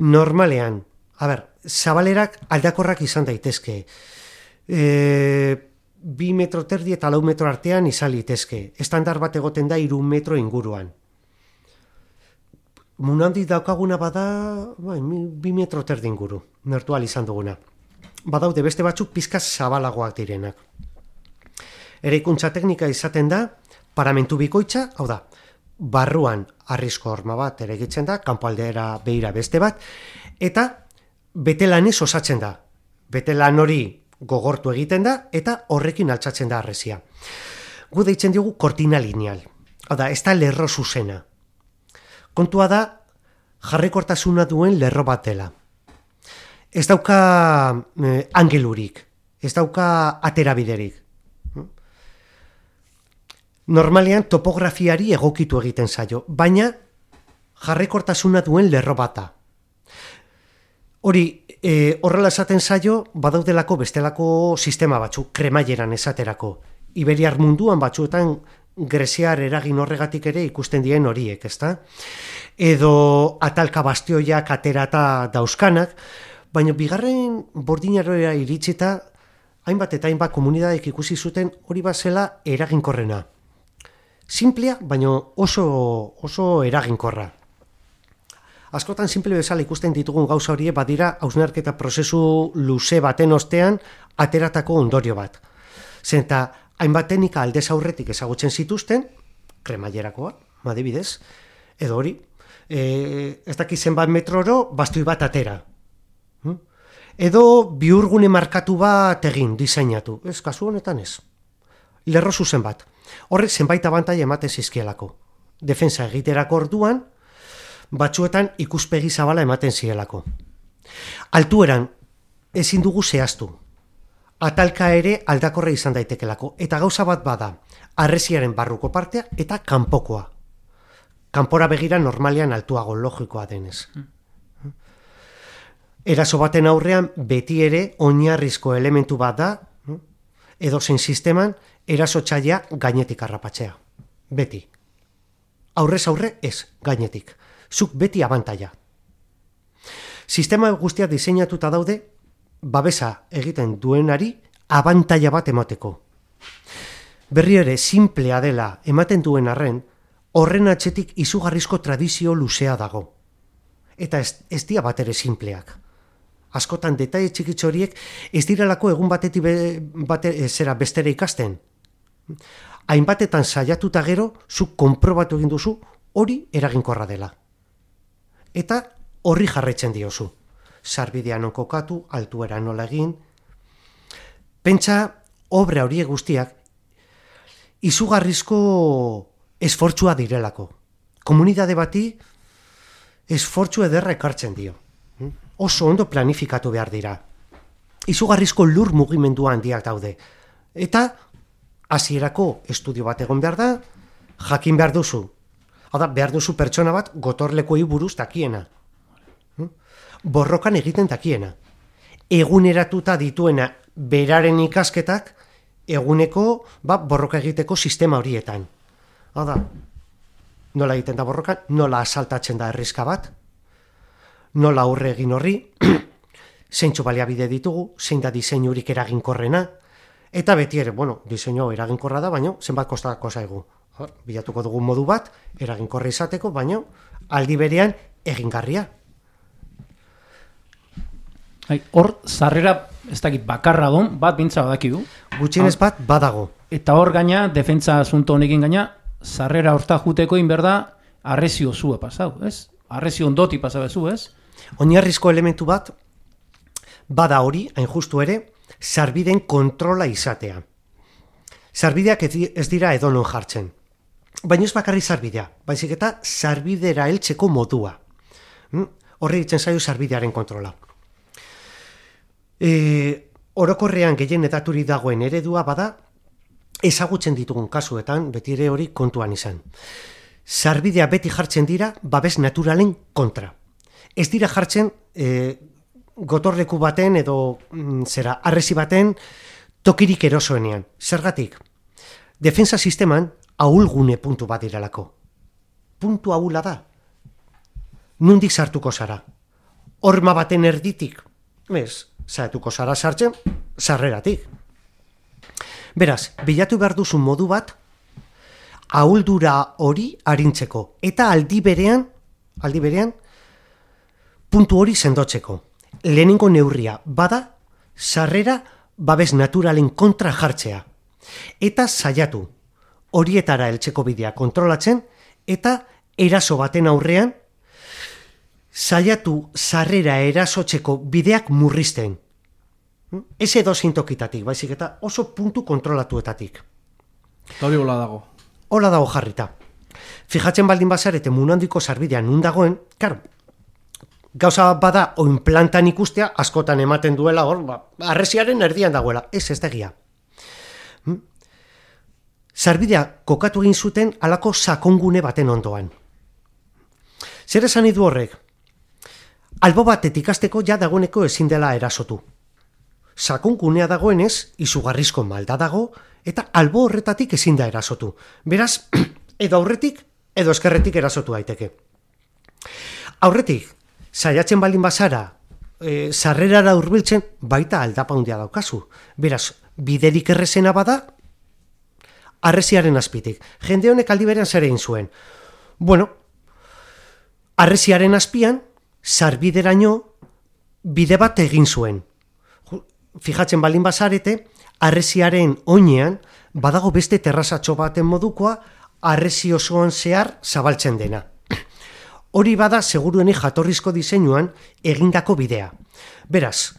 Normalean, a ber, zabalerak aldakorrak izan daitezke. E, bi metro terdi eta lau metro artean izan litezke. Estandar bat egoten da iru metro inguruan. Munandi daukaguna bada, bai, bi metro terdi inguru, mertual izan duguna. Badaude beste batzuk pizkaz zabalagoak direnak. Eraikuntza teknika izaten da, paramentu bikoitza, hau da, barruan arrisko horma bat eregitzen da, kanpoaldera beira beste bat, eta betelanez osatzen da. Betelan hori gogortu egiten da, eta horrekin altxatzen da arrezia. Gu deitzen diogu kortina lineal. Hau da, ez da lerro zuzena. Kontua da, jarrekortasuna duen lerro bat dela. Ez dauka eh, angelurik, ez dauka aterabiderik. Normalean topografiari egokitu egiten zaio, baina jarrekortasuna duen lerro bata. Hori, e, horrela esaten zaio, badaudelako bestelako sistema batzuk, kremaileran esaterako. Iberiar munduan batzuetan greziar eragin horregatik ere ikusten dien horiek, ezta? Edo atalka bastioiak aterata dauzkanak, baina bigarren bordinaroa iritsita, hainbat eta hainbat komunidadek ikusi zuten hori bazela eraginkorrena. Simplea, baina oso, oso eraginkorra. Askotan simple bezala ikusten ditugun gauza horiek badira hausnarketa prozesu luze baten ostean ateratako ondorio bat. Zenta hainbat teknika aldez aurretik ezagutzen zituzten, kremailerakoa, adibidez, edo hori, e, ez daki zenbat metroro, bastoi bat atera. Hm? Edo biurgune markatu bat egin, diseinatu. Ez, kasu honetan ez. Lerro zuzen bat. Horrek zenbait abantai ematen zizkielako. Defensa egiterako orduan, batzuetan ikuspegi zabala ematen zielako. Altueran, ezin dugu zehaztu. Atalka ere aldakorra izan daitekelako. Eta gauza bat bada, arresiaren barruko partea eta kanpokoa. Kanpora begira normalean altuago logikoa denez. Eraso baten aurrean beti ere oinarrizko elementu bat da, edo zein sisteman erasotzailea gainetik harrapatzea. Beti. Aurrez aurre ez, gainetik. Zuk beti abantaia. Sistema guztia diseinatuta daude babesa egiten duenari abantaia bat emateko. Berri ere simplea dela ematen duen arren, horren atzetik izugarrizko tradizio luzea dago. Eta ez, ez dia bat ere simpleak. Askotan detaile txikitxo horiek ez direlako egun batetik be, bate, zera bestera ikasten. Hainbatetan saiatuta gero, zuk konprobatu egin duzu hori eraginkorra dela. Eta horri jarraitzen diozu. Sarbidean non kokatu, altuera nola egin. Pentsa, obra horiek guztiak, izugarrizko esfortzua direlako. Komunidade bati esfortzu ederra ekartzen dio. Oso ondo planifikatu behar dira. Izugarrizko lur mugimendu handiak daude. Eta hasierako estudio bat egon behar da, jakin behar duzu. Hau da, behar duzu pertsona bat gotorlekoi buruz dakiena. Hm? Borrokan egiten dakiena. Eguneratuta dituena beraren ikasketak eguneko ba, borroka egiteko sistema horietan. Hau da, nola egiten da borrokan, nola asaltatzen da herrizka bat, nola aurre egin horri, zeintzu baliabide ditugu, zein da diseinurik eraginkorrena, eta beti ere, bueno, diseinu eraginkorra da, baina zenbat kostako zaigu. Hor, Bilatuko dugu modu bat, eraginkorra izateko, baina aldi berean egingarria. Bai, hor, sarrera, ez dakit, bakarra don, bat bintza badaki du. Gutxienez bat badago. Eta hor gaina, defentsa asunto honekin gaina, sarrera horta juteko inberda, arrezio zua pasau, ez? Arrezio ondoti pasau ez? Oinarrizko elementu bat, bada hori, hain justu ere, sarbideen kontrola izatea. Sarbideak ez di- ez dira edonon jartzen. Baina ez bakarri sarbidea, baizik eta sarbidera heltzeko modua. Mm? Horri ditzen zaio sarbidearen kontrola. E, orokorrean gehien edaturi dagoen eredua bada, ezagutzen ditugun kasuetan, beti ere hori kontuan izan. Sarbidea beti jartzen dira babes naturalen kontra. Ez dira jartzen e, gotorleku baten edo mm, zera arresi baten tokirik erosoenean. Zergatik? Defensa sisteman ahulgune puntu bat direlako. Puntu ahula da. Nundik sartuko zara? Horma baten erditik? Ez, zaituko zara sartzen, sarreratik. Beraz, bilatu behar duzu modu bat, ahuldura hori arintzeko. Eta aldi berean, aldi berean, puntu hori sendotzeko. Lehenengo neurria, bada, sarrera babes naturalen kontra jartzea. Eta saiatu, horietara heltzeko bidea kontrolatzen, eta eraso baten aurrean, saiatu sarrera erasotzeko bideak murrizten. Ez edo zintokitatik, baizik eta oso puntu kontrolatuetatik. Eta hori hola dago. Hola dago jarrita. Fijatzen baldin bazarete munandiko sarbidean nun dagoen, karo, gauza bada oin plantan ikustea, askotan ematen duela hor, ba, arresiaren erdian dagoela, ez ez da egia. Hm? Sarbidea kokatu egin zuten alako sakongune baten ondoan. Zer esan nahi du horrek? Albo batetik ikasteko ja dagoeneko ezin dela erasotu. Sakongunea dagoenez, izugarrizko malda dago, eta albo horretatik ezin da erasotu. Beraz, edo aurretik, edo eskerretik erasotu daiteke. Aurretik, saiatzen baldin bazara, e, sarrerara hurbiltzen, baita aldapa handia daukazu. Beraz, biderik errezena bada, arresiaren azpitik. Jende honek aldi berean zer egin zuen. Bueno, arresiaren azpian, sarbideraino, bide bat egin zuen. Fijatzen baldin bazarete, arresiaren oinean, badago beste terrazatxo baten modukoa, arresi osoan zehar zabaltzen dena. Hori bada seguruenik jatorrizko diseinuan egindako bidea. Beraz,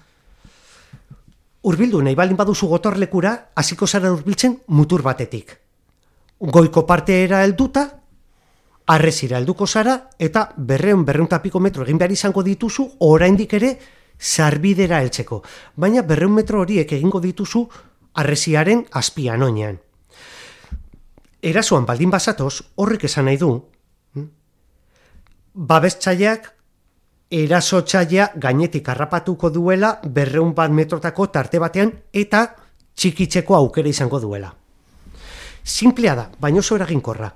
hurbildu nahi baldin baduzu gotorlekura, hasiko zara hurbiltzen mutur batetik. Goiko parteera helduta, arrezira helduko zara, eta berreun, berreun tapiko metro egin behar izango dituzu, oraindik ere, sarbidera heltzeko. Baina berreun metro horiek egingo dituzu, arreziaren azpian oinean. Erasoan baldin bazatoz, horrek esan nahi du, babestzaileak erasotzailea gainetik harrapatuko duela berreun bat metrotako tarte batean eta txikitzeko aukera izango duela. Simplea da, baina oso eraginkorra.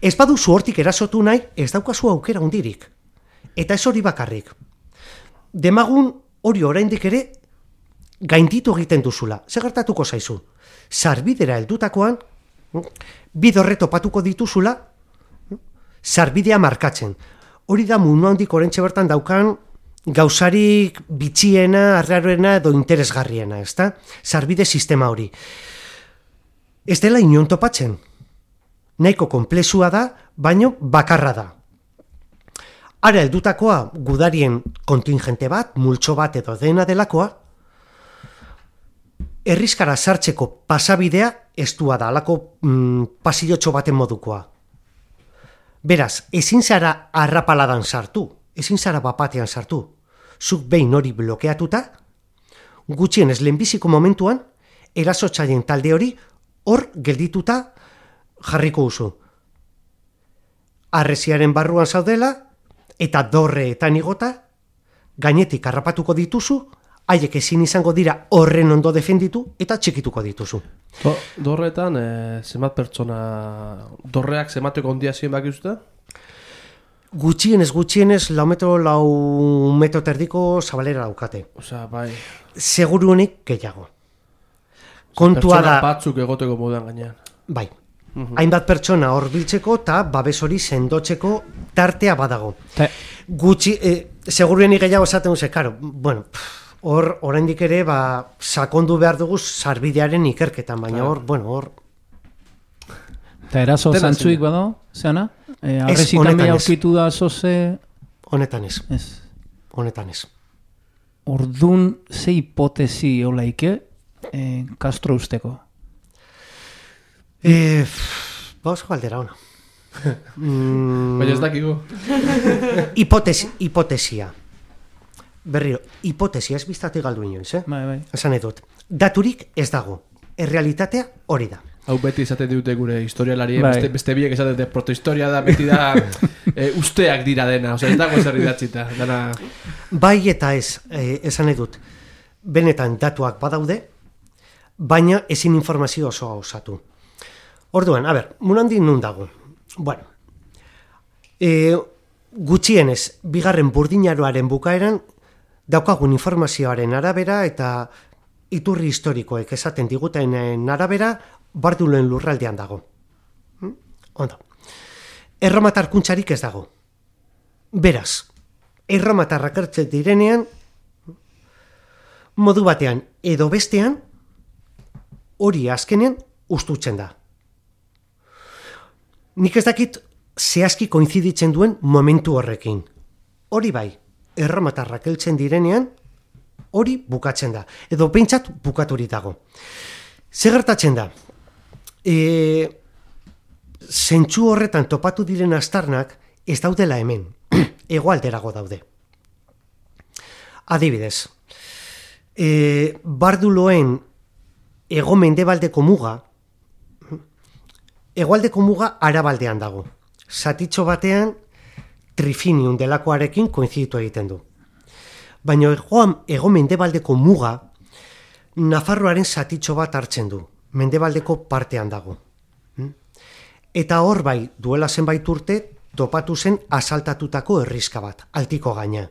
Ez baduzu hortik erasotu nahi, ez daukazu aukera hundirik. Eta ez hori bakarrik. Demagun hori oraindik ere gainditu egiten duzula. Zer gertatuko zaizu? Sarbidera heldutakoan, bidorre topatuko dituzula, sarbidea markatzen. Hori da mundu handik orentxe bertan daukan gauzarik bitxiena, arraroena edo interesgarriena, ezta? Sarbide sistema hori. Ez dela inon topatzen. Nahiko konplexua da, baino bakarra da. Ara heldutakoa gudarien kontingente bat, multxo bat edo dena delakoa, herrizkara sartzeko pasabidea estua da, alako mm, pasillotxo baten modukoa. Beraz, ezin zara arrapaladan sartu, ezin zara bapatean sartu. Zuk behin hori blokeatuta, gutxienez lehenbiziko momentuan, erasotzaileen talde hori hor geldituta jarriko duzu. Arresiaren barruan zaudela, eta dorreetan igota, gainetik harrapatuko dituzu, haiek ezin izango dira horren ondo defenditu eta txikituko dituzu. Do, dorretan, e, zenbat pertsona, dorreak zemateko ondia ziren baki uste? Gutxienez, gutxienez, lau metro, lau metro terdiko zabalera daukate. Osea, bai. Seguruenik gehiago. Kontua pertsona da, batzuk egoteko moduan gainean. bai, hainbat pertsona hor biltzeko eta babes hori sendotzeko tartea badago. Ta, Gutxi, e, seguruenik gehiago esaten duze, karo, bueno, pff, hor, oraindik ere, ba, sakondu behar dugu sarbidearen ikerketan, baina hor, bueno, hor, ta eraso zantzuik bado, zeana? E, Ez, Arresitan honetan ez. aurkitu da zoze... honetan ez, Ez. honetan ez. Ordun ze hipotesi olaike e, Castro usteko. E, Bauz galdera ona. mm, Baina ez dakigu. hipotesi, hipotesia. Berriro, hipotesia ez biztatik galdu inoiz, eh? Bai, bai. Esan edut. Daturik ez dago. Errealitatea hori da. Hau beti izaten dute gure historialari, Bai. beste, beste biek esaten dute protohistoria da, beti da e, usteak dira dena, osea, ez dago zer idatzita, dana... Bai eta ez, eh, esan edut. Benetan datuak badaude, baina ezin informazio osoa osatu. Orduan, a ber, munandi nun dago. Bueno, e, gutxienez, bigarren burdinaroaren bukaeran, daukagun informazioaren arabera eta iturri historikoek esaten digutenen arabera, barduloen lurraldean dago. Hm? Ondo. Erromatar kuntxarik ez dago. Beraz, erromatarrak hartzen direnean, modu batean edo bestean, hori azkenean ustutzen da. Nik ez dakit zehazki koinziditzen duen momentu horrekin. Hori bai, erromatarrak heltzen direnean, hori bukatzen da. Edo pentsat bukaturik dago. Zer gertatzen da? E, zentsu horretan topatu diren astarnak ez daudela hemen. Egoalderago daude. Adibidez, e, barduloen ego mendebaldeko muga, egoaldeko muga arabaldean dago. Satitxo batean trifinium delakoarekin koinziditu egiten du. Baina egoan, ego mendebaldeko muga Nafarroaren satitxo bat hartzen du. Mendebaldeko partean dago. Hm? Eta hor bai, duela zenbait urte, topatu zen asaltatutako herriska bat, altiko gaina.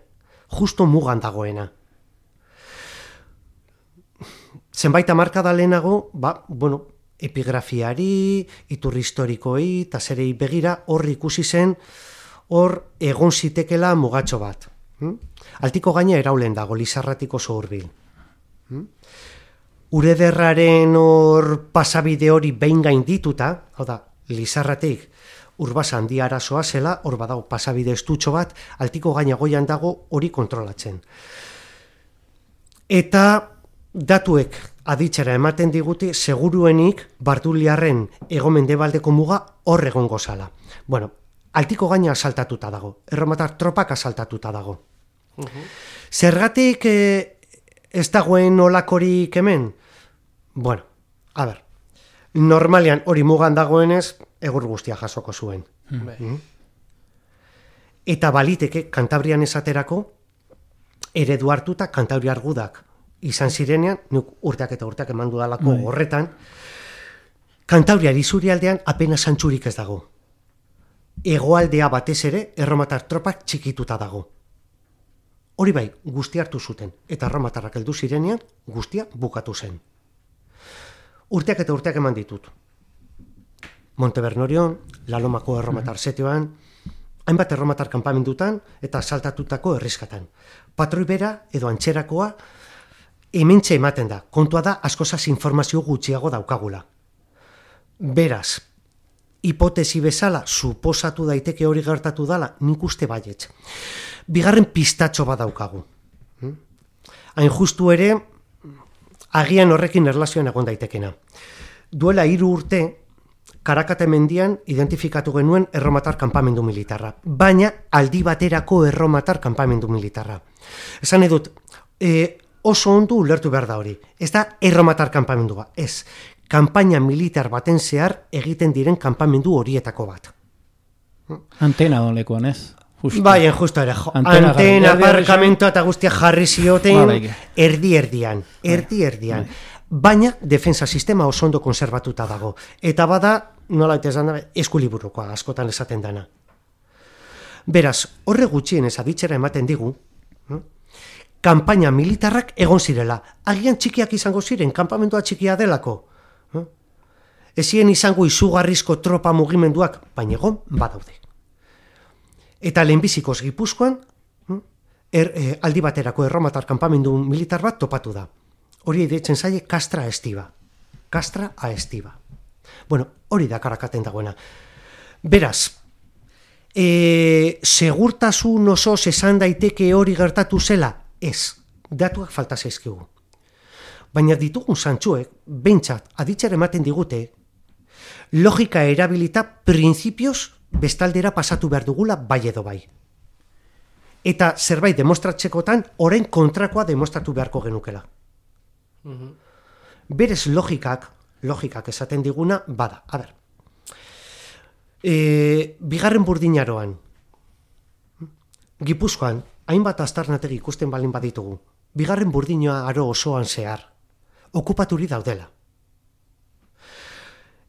Justo mugan dagoena. Zenbait amarkada lehenago, ba, bueno, epigrafiari, iturri historikoei, eta zerei begira, hor ikusi zen, hor egon zitekela mugatxo bat. Hm? Altiko gaina eraulen dago, lizarratiko oso hurbil. Hm? Urederraren hor pasabide hori behin gain dituta, hau da, lizarratik urbasa handi arazoa zela, hor badago pasabide estutxo bat, altiko gaina goian dago hori kontrolatzen. Eta datuek aditzera ematen digute seguruenik barduliarren egomendebaldeko muga hor egongo zala. Bueno, altiko gaina asaltatuta dago, erromatar tropak asaltatuta dago. Zergatik eh, ez dagoen olakorik hemen? Bueno, a ber, normalean hori mugan dagoenez, egur guztia jasoko zuen. Bai. Eta baliteke kantabrian esaterako, eredu hartuta kantabriar gudak izan zirenean, nuk urteak eta urteak eman dudalako Bai. horretan, kantabriar izurialdean apenas antxurik ez dago. Egoaldea batez ere, erromatar tropak txikituta dago. Hori bai, guzti hartu zuten, eta erromatarrak heldu zirenean, guztia bukatu zen. Urteak eta urteak eman ditut. Montebernorion, Lalomako erromatar setioan, hainbat erromatar kanpamendutan eta saltatutako herrizkatan. Patroi bera edo antxerakoa hementxe ematen da. Kontua da askozaz informazio gutxiago daukagula. Beraz, hipotesi bezala suposatu daiteke hori gertatu dala, nik uste baietz. Bigarren pistatxo bat daukagu. Hm? Hain justu ere, agian horrekin erlazioan egon daitekena. Duela hiru urte, Karakate mendian identifikatu genuen erromatar kanpamendu militarra. Baina aldi baterako erromatar kanpamendu militarra. Esan edut, e, oso ondo ulertu behar da hori. Ez da erromatar kanpamendua, ez. Kanpaina militar baten zehar egiten diren kanpamendu horietako bat. Antena dolekuan, ez? Justo. Bai, justo ere, jo. Antena aparkamentua eta guztia jarri zioten, Bai, bai. erdi erdian, erdi erdian. Baina, defensa sistema oso ondo konservatuta dago. Eta bada, nola eta esan da, eskuliburukoa askotan esaten dana. Beraz, horre gutxien ez aditzera ematen digu, hm? kanpaina militarrak egon zirela. Agian txikiak izango ziren, kanpamentua txikia delako. Ezien izango izugarrizko tropa mugimenduak, baina egon badaude. Eta lehenbizikoz Gipuzkoan, hm, er, eh, aldi baterako erromatar kanpamendu militar bat topatu da. Hori deitzen zaie kastra estiba. Kastra a estiba. Bueno, hori da karakaten dagoena. Beraz, e, segurtasun osoz esan daiteke hori gertatu zela? Ez, datuak falta zaizkigu. Baina ditugun zantzuek, bentsat, aditzera ematen digute, logika erabilita printzipioz bestaldera pasatu behar dugula bai edo bai. Eta zerbait demostratzekotan, orain kontrakoa demostratu beharko genukela. Berez logikak, logikak esaten diguna, bada. A ber, e, bigarren burdinaroan, Gipuzkoan, hainbat aztarnategi ikusten balin baditugu, bigarren burdinoa aro osoan zehar, okupaturi daudela.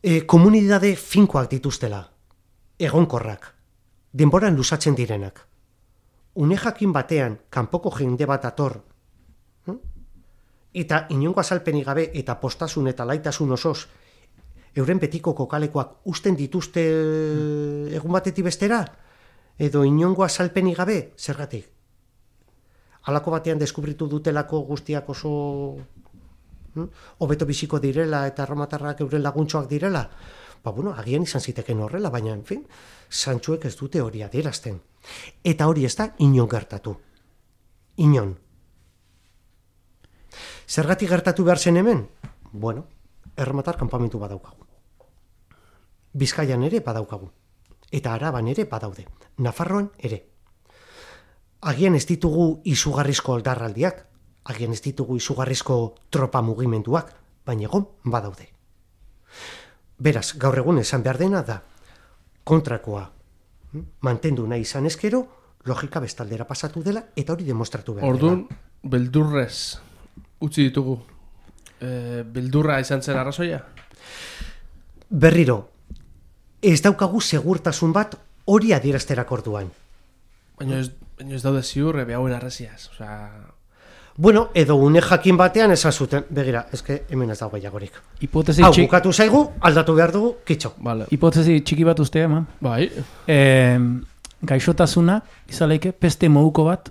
E, komunidade finkoak dituztela, egonkorrak, denboran lusatzen direnak. Une jakin batean, kanpoko jende bat ator, hm? eta inongo azalpenik gabe eta postasun eta laitasun osoz, euren betiko kokalekoak usten dituzte egun batetik bestera, edo inongo azalpenik gabe, zergatik? Halako batean deskubritu dutelako guztiak oso? Hobeto biziko direla eta erromatarrak euren laguntxoak direla, ba bueno, agian izan ziteken horrela, baina, en fin, santxuek ez dute hori adierazten. Eta hori ez da inon gertatu. Inon. Zergatik gertatu behar zen hemen? Bueno, erromatar kanpamentu badaukagu. Bizkaian ere badaukagu. Eta araban ere badaude. Nafarroan ere. Agian ez ditugu izugarrizko aldarraldiak, agian ez ditugu izugarrizko tropa mugimenduak, baina egon badaude. Beraz, gaur egun esan behar dena da, kontrakoa hm? mantendu nahi izan eskero, logika bestaldera pasatu dela, eta hori demostratu behar Orduan, dela. beldurrez utzi ditugu. E, beldurra izan zen arrazoia? Berriro, ez daukagu segurtasun bat hori adierazterak orduan. Baina ez, baina ez daude ziur, ebe hauen arraziaz. Osea, Bueno, edo une jakin batean esan zuten, begira, eske hemen ez dago gehiagorik. Hipotesi, Hau, txik, bukatu zaigu, aldatu behar dugu, kitxo. vale. hipotesi txiki bat uste, eman. Bai, E, gaixotasuna, izaleike, peste moduko bat,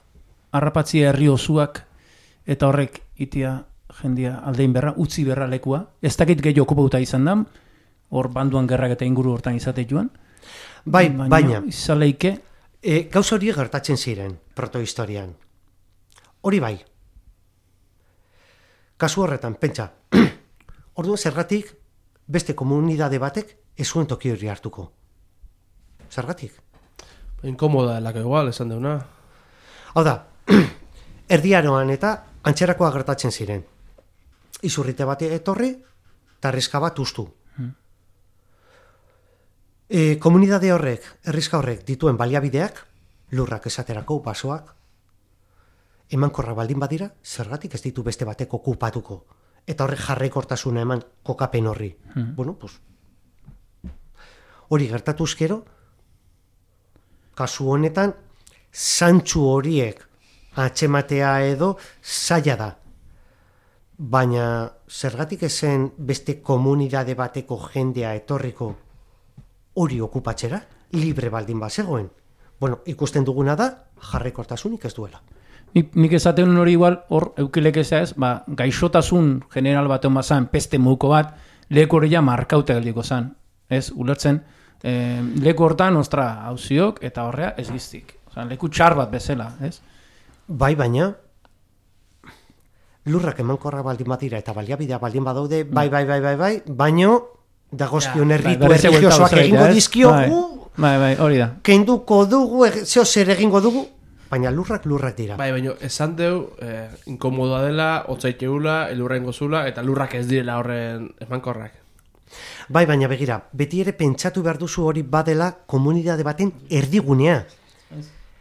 harrapatzi herri osuak, eta horrek itia jendia aldein berra, utzi berra lekua. Ez dakit gehi okupauta izan da, hor banduan gerrak eta inguru hortan izate joan. Bai, baina, Izaleike, e, gauza hori gertatzen ziren, protohistorian. Hori bai. Kasu horretan, pentsa, orduan zergatik beste komunidade batek ez zuen toki hori hartuko. Zergatik? inkomoda delako igual, esan deuna. Hau da, erdiaroan eta antxerakoa gertatzen ziren. Izurrite bat etorri, eta bat ustu. E, komunidade horrek, erriska horrek dituen baliabideak, lurrak esaterako, basoak, emankorra baldin badira, zergatik ez ditu beste batek okupatuko. Eta horrek jarrekortasuna eman kokapen horri. Bueno, pues, hori gertatuzkero, kasu honetan, zantzu horiek atxematea edo zaila da. Baina zergatik ezen beste komunidade bateko jendea etorriko hori okupatzera, libre baldin bazegoen. Bueno, ikusten duguna da, jarrekortasunik ez duela. Nik, nik esaten hori igual, hor eukilek ez ez, ba, gaixotasun general bat bazan, peste moduko bat, leku hori ja markaute geldiko zan. Ez, ulertzen, e, leku hortan, ostra, hauziok, eta horrea ez giztik. Osa, leku txar bat bezala, ez? Bai, baina lurrak emankorra baldin badira eta baliabidea baldin badaude, bai, bai, bai, bai, bai, baino dagozkion Bai, berriz erligiosoak buelta egingo dizkiogu, Bai, bai, hori da. kenduko dugu, eg- zeo zer egingo dugu, baina lurrak lurrak dira. Bai, baina esan deu, eh, inkomodoa dela, otzaiteula, elurra ingozula, eta lurrak ez direla horren emankorrak. Bai, baina begira, beti ere pentsatu behar duzu hori badela komunidade baten erdigunea.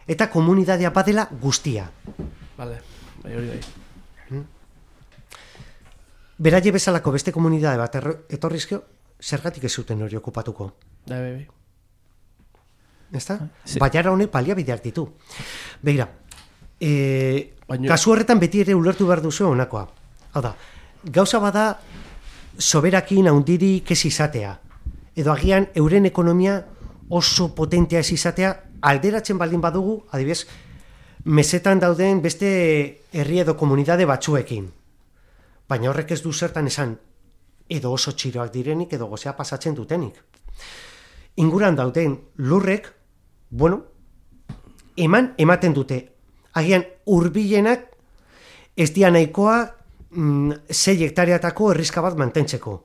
eta komunidadea badela guztia. Vale, bai hori bai. Beraie bezalako beste komunidade bat etorrizkeo, zergatik ez zuten hori okupatuko. Bai, bai, bai. Ezta? Sí. Baiara honek baliabideak ditu. Begira, e, Baina- kasu horretan beti ere ulertu behar duzu honakoa. Hau da, gauza bada soberakin haundirik ez izatea. Edo agian euren ekonomia oso potentea ez izatea alderatzen baldin badugu, adibidez, mesetan dauden beste herri edo komunidade batzuekin. Baina horrek ez du zertan esan edo oso txiroak direnik edo gozea pasatzen dutenik inguran dauden lurrek, bueno, eman ematen dute. Agian hurbilenak ez dia nahikoa mm, sei hektareatako herrizka bat mantentzeko.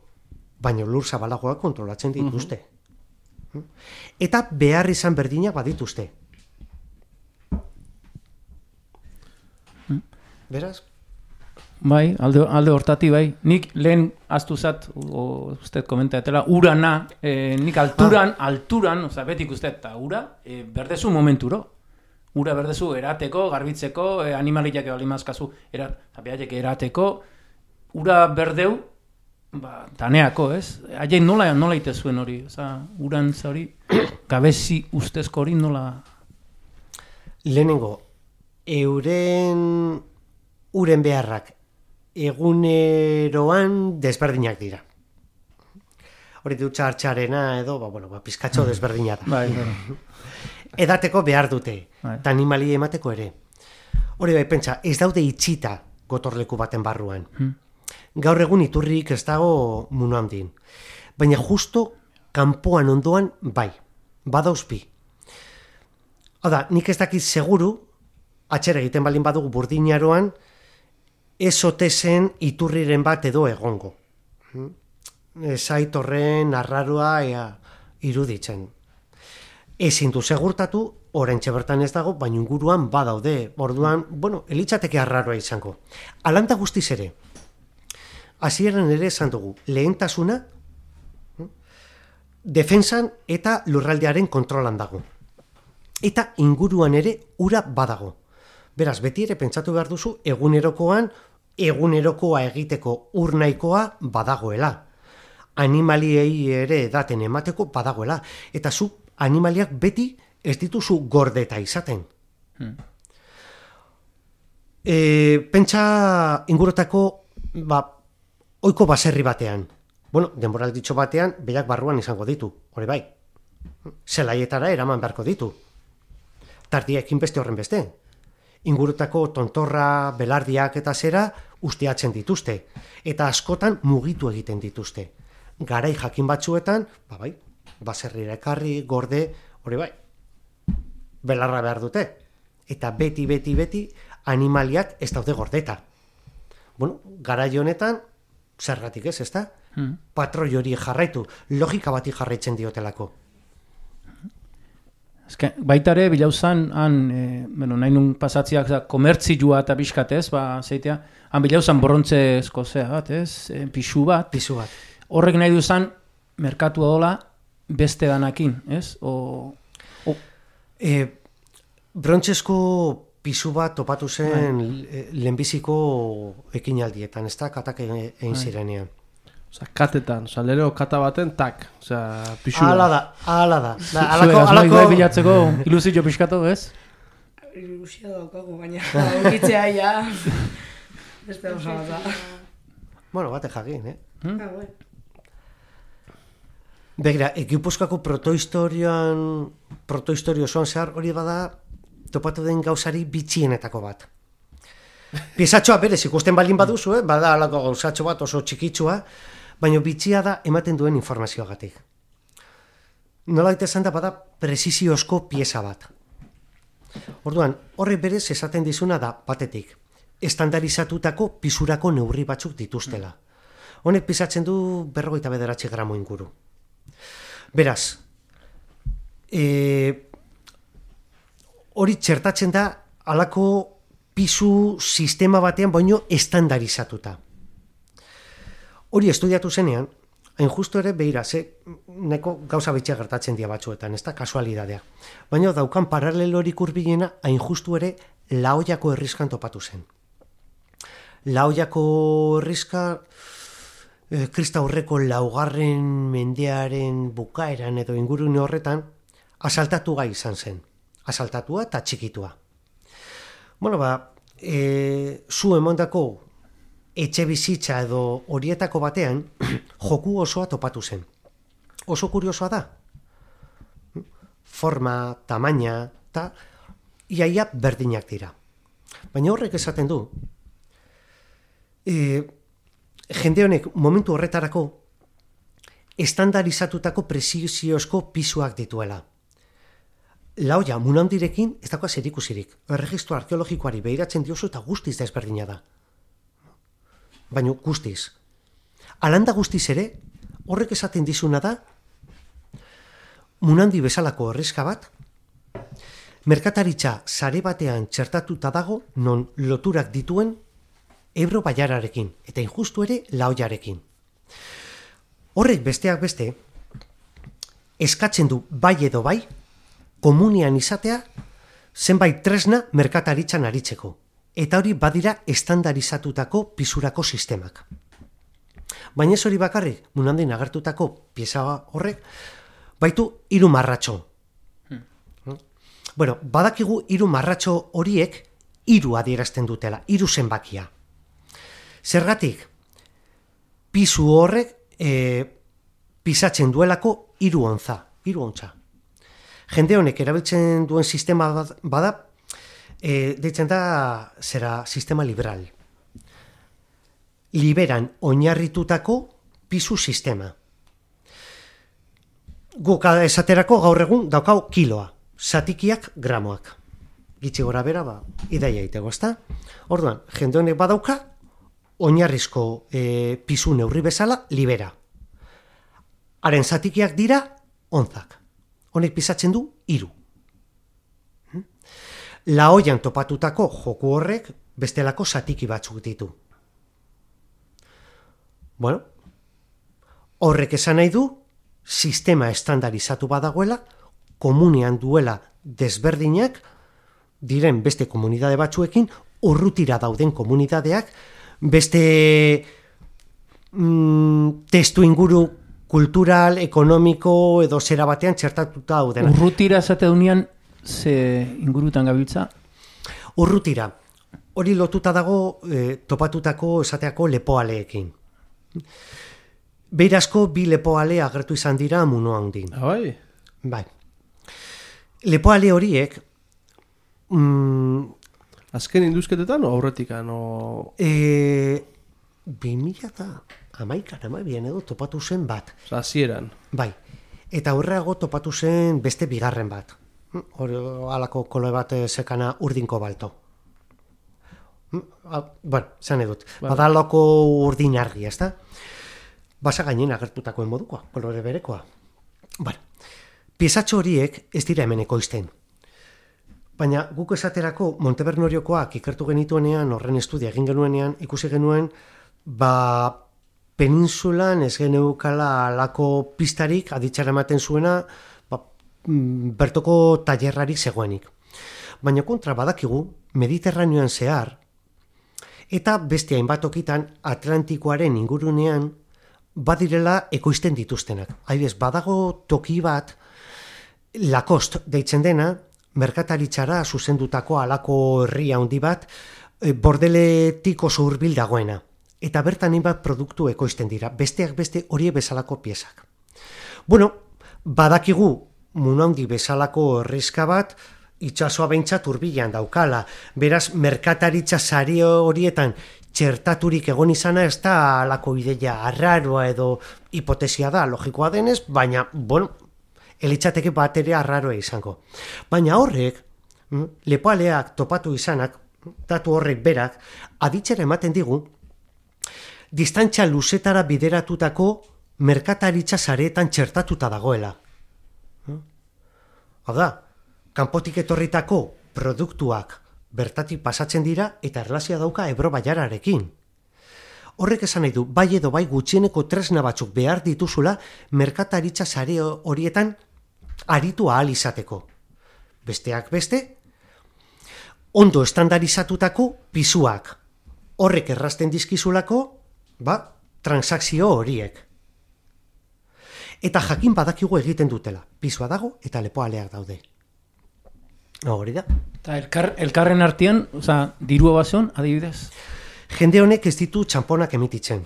Baina lur zabalagoak kontrolatzen dituzte. Eta behar izan berdinak badituzte. Beraz? Bai, alde, alde hortati bai. Nik lehen aztu zat, o, usted komentatela, urana, e, nik alturan, alturan, oza, betik usted, eta ura, e, berdezu momenturo. Ura berdezu erateko, garbitzeko, e, animaliak balimazkazu, era, tapiaiek erateko, ura berdeu, ba, taneako, ez? Haien nola, nola ite zuen hori, oza, uran hori, gabezi ustezko hori nola... Lehenengo, euren uren beharrak eguneroan desberdinak dira. Hori dutxa hartxarena edo, ba, bueno, ba, pizkatxo desberdina da. Bai, bai. Edateko behar dute, Bai. eta animali emateko ere. Hori bai, pentsa, ez daude itxita gotorleku baten barruan. Gaur egun iturrik ez dago munu handin. Baina justo kanpoan ondoan bai, badauzpi. Hau da, nik ez dakit seguru, atxera egiten balin badugu burdinaroan, ez ote iturriren bat edo egongo. Ezait horren arraroa ea, iruditzen. Ezin du segurtatu, oraintxe bertan ez dago, baina inguruan badaude. Orduan, bueno, elitzateke arraroa izango. Alanta guztiz ere, hasieran ere esan dugu, lehentasuna hm, defensan eta lurraldearen kontrolan dago. Eta inguruan ere ura badago. Beraz, beti ere pentsatu behar duzu egunerokoan egunerokoa egiteko ur nahikoa badagoela. Animaliei ere edaten emateko badagoela. Eta zu animaliak beti ez dituzu gordeta izaten. E, pentsa ingurotako ba, oiko baserri batean. Bueno, denborak ditxo batean, berak barruan izango ditu, hori bai. Zelaietara eraman beharko ditu. Tardiekin beste horren beste. Ingurutako tontorra, belardiak eta zera ustiatzen dituzte. Eta askotan mugitu egiten dituzte. Garai jakin batzuetan, ba bai, baserrira ekarri, gorde, hori bai, belarra behar dute. Eta beti, beti, beti, animaliak ez daude gordeta. Bueno, garai honetan, zergatik ez, ezta? Hmm. Patroi hori jarraitu, logika bati jarraitzen diotelako. Baita ere, bilauzan, han, e, bueno, nahi nun pasatziak, za, komertzioa eta bizkat, ez, ba, zeitea, han bilauzan borrontzezko zea bat, ez, e, pixu bat, Pizu bat. horrek nahi duzan, merkatua dola, beste danakin, ez, o, o E, brontzesko pizu bat topatu zen bai. lehenbiziko ekinaldietan, ez da, katak egin zirenean. Osa, katetan, osa, lero kata baten, tak, osa, pixua. Hala da, hala da. da asmoik halako, bai bilatzeko ilusio pixkatu, ez? Ilusia daukagu, baina aurkitzea ja. Beste oso bat da. bueno, bate jakin, eh? Ah, bueno. Begira, Gipuzkoako protohistorioan, protohistorio osoan zehar hori bada topatu den gauzari bitxienetako bat. Piezatxoa berez ikusten baldin baduzu, eh? bada alako gauzatxo bat oso txikitsua, baina bitxia da ematen duen informazioagatik. Nola esan da bada presiziozko pieza bat. Orduan, horre berez esaten dizuna da batetik, estandarizatutako pisurako neurri batzuk dituztela. Honek pisatzen du berrogeita bederatzi gramo inguru. Beraz, e, hori txertatzen da alako pisu sistema batean baino estandarizatuta. Hori estudiatu zenean, hain justu ere, behira, ze, neko gauza bitxia gertatzen dira batzuetan, ez da kasualidadea. Baina daukan paralelorik urbilena, hain justu ere, laoiako herrizkan topatu zen. Laoiako herrizka, eh, krista aurreko laugarren mendearen bukaeran edo ingurune horretan, asaltatu gai izan zen. Asaltatua eta txikitua. Bueno, ba, e, zu emondako etxe bizitza edo horietako batean joku osoa topatu zen. Oso kuriosoa da. Forma, tamaina, eta iaia berdinak dira. Baina horrek esaten du, e, jende honek momentu horretarako estandarizatutako presiziozko pisuak dituela. Laoia, munandirekin ez dagoa zerikusirik. Erregistro arkeologikoari behiratzen diozu eta guztiz da ezberdina da baino guztiz. Alanda guztiz ere, horrek esaten dizuna da, munandi bezalako horrezka bat, merkataritza sare batean txertatuta dago non loturak dituen Ebro baiararekin, eta injustu ere laoiarekin. Horrek besteak beste, eskatzen du bai edo bai, komunian izatea, zenbait tresna merkataritzan aritzeko eta hori badira estandarizatutako pisurako sistemak. Baina ez hori bakarrik, munandin agertutako pieza horrek, baitu hiru marratxo. Hmm. Bueno, badakigu hiru marratxo horiek hiru adierazten dutela, hiru zenbakia. Zergatik, pisu horrek e, pisatzen duelako hiru ontza, hiru ontza. Jende honek erabiltzen duen sistema bada e, deitzen da zera sistema liberal. Liberan oinarritutako pisu sistema. Guk esaterako gaur egun daukau kiloa, satikiak gramoak. Gitzi gora bera, ba, idaia itego, ezta? Orduan, jende honek badauka, oinarrizko e, pisu neurri bezala, libera. Haren zatikiak dira, onzak. Honek pisatzen du, iru laoian topatutako joku horrek bestelako satiki batzuk ditu. Bueno, horrek esan nahi du, sistema estandarizatu badagoela, komunian duela desberdinak, diren beste komunidade batzuekin, urrutira dauden komunitateak, beste mm, testu inguru kultural, ekonomiko edo zera batean txertatuta dauden. Urrutira zate dunian ze ingurutan gabiltza? Urrutira, hori lotuta dago e, topatutako esateako lepoaleekin. Beirazko bi lepoale agertu izan dira muno handin. Bai? Bai. Lepoale horiek... Mm, Azken induzketetan o aurretikan o... E, 2000 eta amaikan, amabien edo topatu zen bat. Zasieran. Bai. Eta horreago topatu zen beste bigarren bat hori alako kolo bat sekana urdinko balto. Hm? bueno, zan edut. Bueno. Badalako urdin argi, ezta? Basa gainen agertutakoen modukoa, kolore berekoa. Bueno, piezatxo horiek ez dira hemen ekoizten. Baina guk esaterako Montebernoriokoak ikertu genituenean, horren estudia egin genuenean, ikusi genuen, ba, peninsulan ez geneukala alako pistarik aditzara ematen zuena, Mm, bertoko tailerrari zegoenik. Baina kontra badakigu, Mediterraneoan zehar, eta beste hainbat okitan Atlantikoaren ingurunean badirela ekoizten dituztenak. Haibez, badago toki bat, lakost deitzen dena, merkataritzara zuzendutako alako herria handi bat, e, bordeletik oso hurbil dagoena. Eta bertan bat produktu ekoizten dira, besteak beste hori bezalako piezak. Bueno, badakigu munandi bezalako herrizka bat, itxasoa behintzat urbilan daukala. Beraz, merkataritza sari horietan txertaturik egon izana ez da alako ideia arraroa edo hipotesia da, logikoa denez, baina, bueno, elitzateke bat ere arraroa izango. Baina horrek, mm, lepoaleak topatu izanak, datu horrek berak, aditzera ematen digu, distantza luzetara bideratutako merkataritza saretan txertatuta dagoela. Hau da, kanpotik etorritako produktuak bertatik pasatzen dira eta erlazia dauka ebro baiararekin. Horrek esan nahi du, bai edo bai gutxieneko tresna batzuk behar dituzula merkataritza sare horietan aritu ahal izateko. Besteak beste, ondo estandarizatutako pisuak. Horrek errasten dizkizulako, ba, transakzio horiek. Eta jakin badakigu egiten dutela. Pisua dago eta lepoaleak daude. Hori da. Eta elkar, elkarren artean, oza, dirua bazion, adibidez? Jende honek ez ditu txamponak emititzen.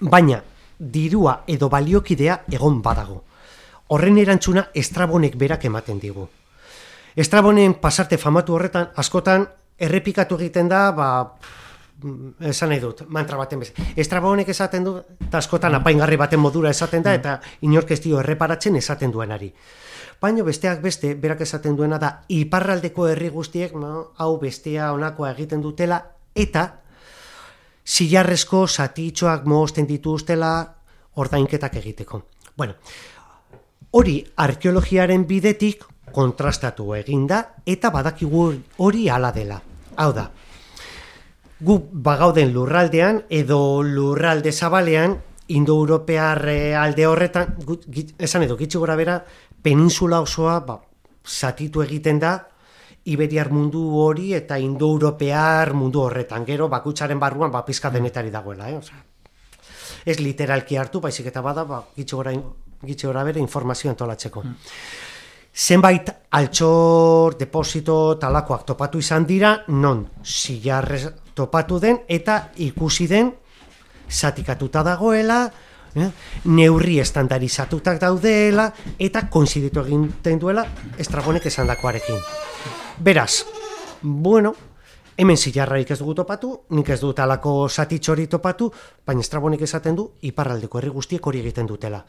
Baina, dirua edo baliokidea egon badago. Horren erantzuna estrabonek berak ematen digu. Estrabonen pasarte famatu horretan, askotan, errepikatu egiten da, ba, esan nahi dut, mantra baten bez. Estrabonek esaten du, eta askotan apaingarri baten modura esaten da, eta inork ez dio erreparatzen esaten duenari. Baina besteak beste, berak esaten duena da, iparraldeko herri guztiek, no, hau bestea onakoa egiten dutela, eta zilarrezko satitxoak mosten dituztela ordainketak egiteko. Bueno, hori arkeologiaren bidetik kontrastatu eginda eta badakigu hori hala dela. Hau da, gu bagauden lurraldean edo lurralde zabalean Indo-Europear eh, alde horretan, gu- git- esan edo, gitxi gora bera, peninsula osoa ba, zatitu egiten da Iberiar mundu hori eta Indo-Europear mundu horretan. Gero, bakutsaren barruan, ba, pizka denetari dagoela, eh? Osea, ez literalki hartu, baizik eta bada, ba, gitxi gora, gitxi gora bere informazio antolatzeko. Zenbait altxor, deposito, talakoak topatu izan dira, non zilarrez topatu den eta ikusi den zatikatuta dagoela, eh? neurri estandarizatutak daudela eta konziditu egiten duela estragonek esandakoarekin. Beraz, bueno, hemen zilarrarik ez dugu topatu, nik ez dut alako satitxori topatu, baina estragonek esaten du iparraldeko herri guztiek hori egiten dutela.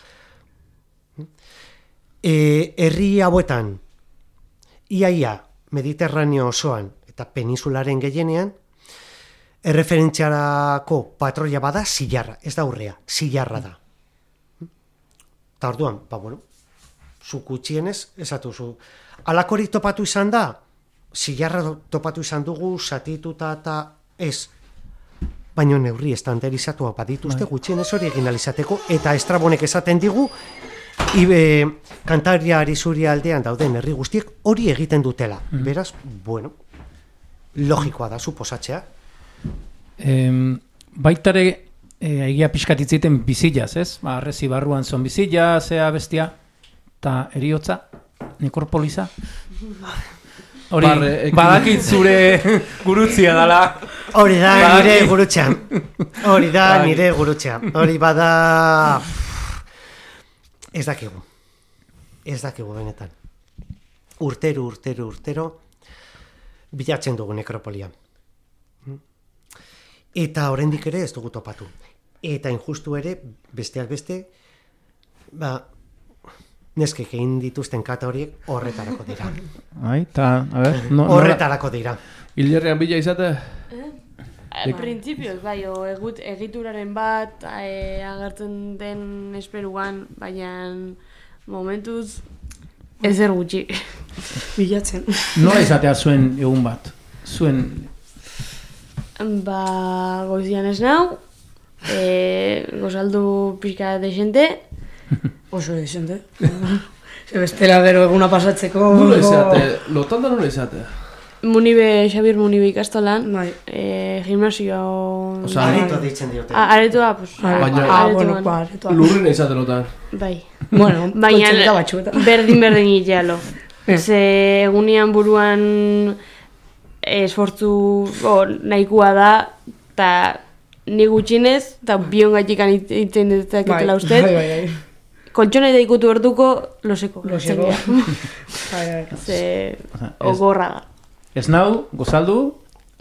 E, herri hauetan, iaia Mediterraneo osoan eta peninsularen gehienean, erreferentziarako patroia bada zilarra, ez da urrea, zilarra da. Eta orduan, ba bueno, zu gutxienez, esatu zu. Alakorik topatu izan da, zilarra topatu izan dugu, satituta eta ez. Baina neurri estandarizatua badituzte gutxienez hori egin alizateko, eta estrabonek esaten digu, Ibe, kantaria arizuri aldean dauden herri guztiek hori egiten dutela. Beraz, bueno, logikoa da, suposatzea. Em, baitare e, egia pixkat itziten bizilaz, ez? Ba, arrezi barruan zon bizila, zea bestia, eta eriotza, nekropoliza. Hori, ekin- badakit zure gurutzia dala. Hori da Badaki. nire gurutxea. Hori da Badaki. nire gurutxea. Hori bada... Ez dakigu. Ez dakigu benetan. Urtero, urtero, urtero, bilatzen dugu nekropolia. Eta oraindik ere ez dugu topatu. Eta injustu ere, besteak beste, ba, neskek egin dituzten kata horiek horretarako dira. Ai, eta, a ber, no, Horretarako dira. Hilerrean bila izate? Eh, Printzipioz, bai, o, egut, egituraren bat e, agertzen den esperuan, baina momentuz ezer gutxi. Bilatzen. nola izatea zuen egun bat? Zuen, Ba, goizian ez nau, e, gozaldu pixka desente, Oso desente. Ze bestela gero eguna pasatzeko... Nola izate? Lotan da nola izate? Munibe, Xabir Munibe ikastolan, Bai. e, gimnasio... Osea, Areto deitzen diote. A- Aretoa, pues, Baina- ah, bueno, ba, aretoa. Lurrena izate lotan. Bai. Bueno, Baina kontxelita batxuetan. berdin berdin itxalo. Eh. Ze egunean buruan esfortzu o, nahikoa da, eta ni gutxinez, eta bion gaitik iten dezaketela uste, Bai, bai, bai. koltsone da ikutu erduko, loseko. Loseko. Bai, bai. Ze ogorra da. ez nau, gozaldu,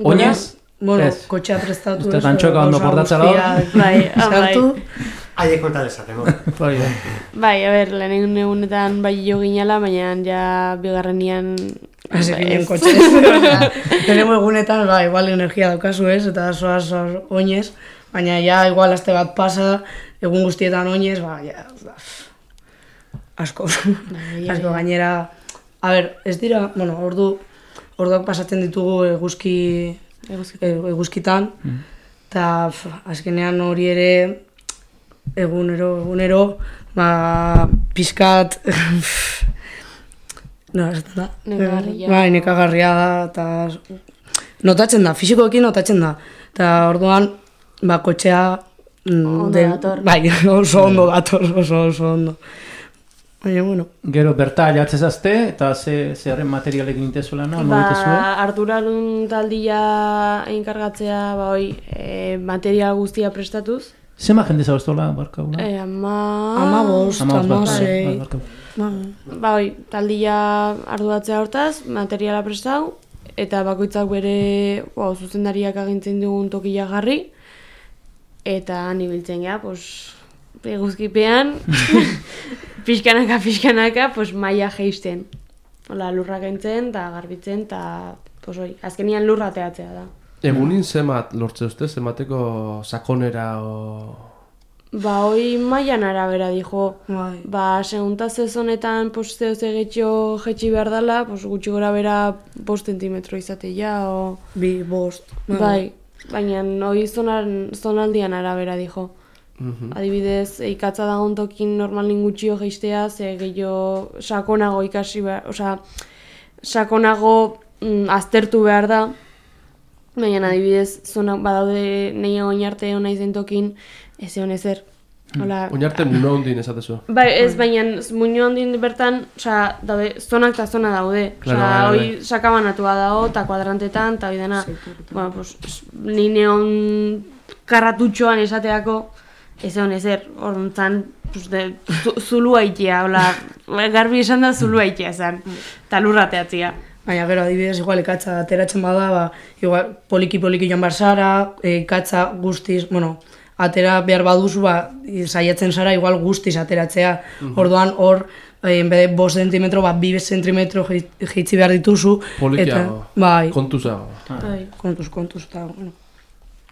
oinez, Bueno, kotxea prestatu Uste tantxoka ondo portatzela hor. guztiak Bai, ah, bai. Sartu. Aie konta dezaten, hori. hori da. Bai, a ber, lehen egunetan bai jo ginala, baina ja bigarrenian... Ez ba, eginen ez. kotxez. Tenemo egunetan, ba, igual energia daukazu ez, eta soaz oinez, baina ja, igual aste bat pasa, egun guztietan oinez, ba, ja, ba, asko. Bai, asko bai. gainera, a ber, ez dira, bueno, ordu, orduak pasatzen ditugu eguzki, Eguzki. e- eguzkitan, Eta pf, azkenean hori ere egunero, egunero, ba, pizkat, no, ez da. Nekagarria. Bai, nekagarria da, eta notatzen da, fisikoekin notatzen da. Eta orduan, ba, kotxea... mm, Ondo de- dator. Bai, oso ondo dator, oso oso ondo. Baina, bueno, Gero berta jatzezazte, eta ze, zerren materialekin intezuela na, Ba, ba, arduralun taldia enkargatzea, ba, oi, e, material guztia prestatuz. Zema jende zauztola, barkaula? E, ama... ama bost, ama barkau, sei... bai, barkau. Ba, Ba, taldia arduratzea hortaz, materiala prestau, eta bakoitzak bere ba, zuzendariak agintzen dugun tokia jarri, eta han ibiltzen gea, pues, eguzkipean, pixkanaka, pixkanaka, pues, maia geisten. Hola, lurra kentzen, eta garbitzen, eta, pues, oi, azkenian lurra teatzea da. Egunin zemat lortze uste, zemateko sakonera o... Ba, hoi mailan arabera dijo. bai. Ba, segunta sezonetan posteo zegetxo jetxi behar dela, pues, gutxi gora bera bost zentimetro izatea, o... Bi, bost. Bai, baina hoi zonan, zonaldian arabera dijo. Mhm. Adibidez, ikatza dagoen tokin normalin gutxio geistea, ze gehiago sakonago ikasi behar, osea, sakonago mm, aztertu behar da, baina adibidez, zona, badaude nahi egon arte hona izen tokin, ez egon ezer. Hola, Oinarte muno hondin esatezu. Bai, ez, baina muño handin bertan, osea, daude, zonak eta zona daude. Claro, Osea, bai, hoi sakabanatua dago, eta kuadrantetan, eta hoi dena, bueno, pues, ni neon karratutxoan esateako, ez egon ezer, orduan pues, de, zu, zulua itea, hola, garbi esan da zulua itea zen, eta lurra teatzia. Baina gero adibidez igual ikatza ateratzen bada, ba, igual poliki poliki joan behar zara, e, ikatza guztiz, bueno, atera behar baduzu, ba, saiatzen zara igual guztiz ateratzea. Orduan hor, e, en bede bost zentimetro, ba, bi zentimetro jeitzi behar dituzu. Polikiago. bai, Kontuzago. Bai, kontuz, kontuz, eta, bueno.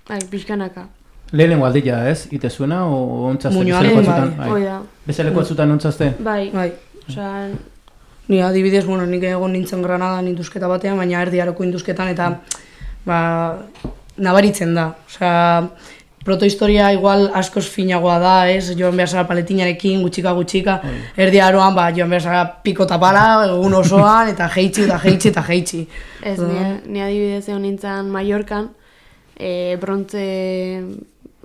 bai, pixkanaka. Lehenengo aldia, ez? Ite zuena, o ontzazte? Bezaleko bai. batzutan? Hoi da, Bezaleko batzutan ontzazte? bai, Bai, osea, Ni adibidez, bueno, nik egon nintzen Granadan induzketa batean, baina erdiaroko induzketan eta ba, nabaritzen da. Osea, protohistoria igual askoz finagoa da, ez? Joan behar zara paletinarekin, gutxika gutxika. Erdiaroan, ba, joan behar zara piko tapala, egun osoan, eta jeitsi, eta jeitsi, eta jeitsi. Ez, ni, ni adibidez egon nintzen Mallorcan, e, brontze,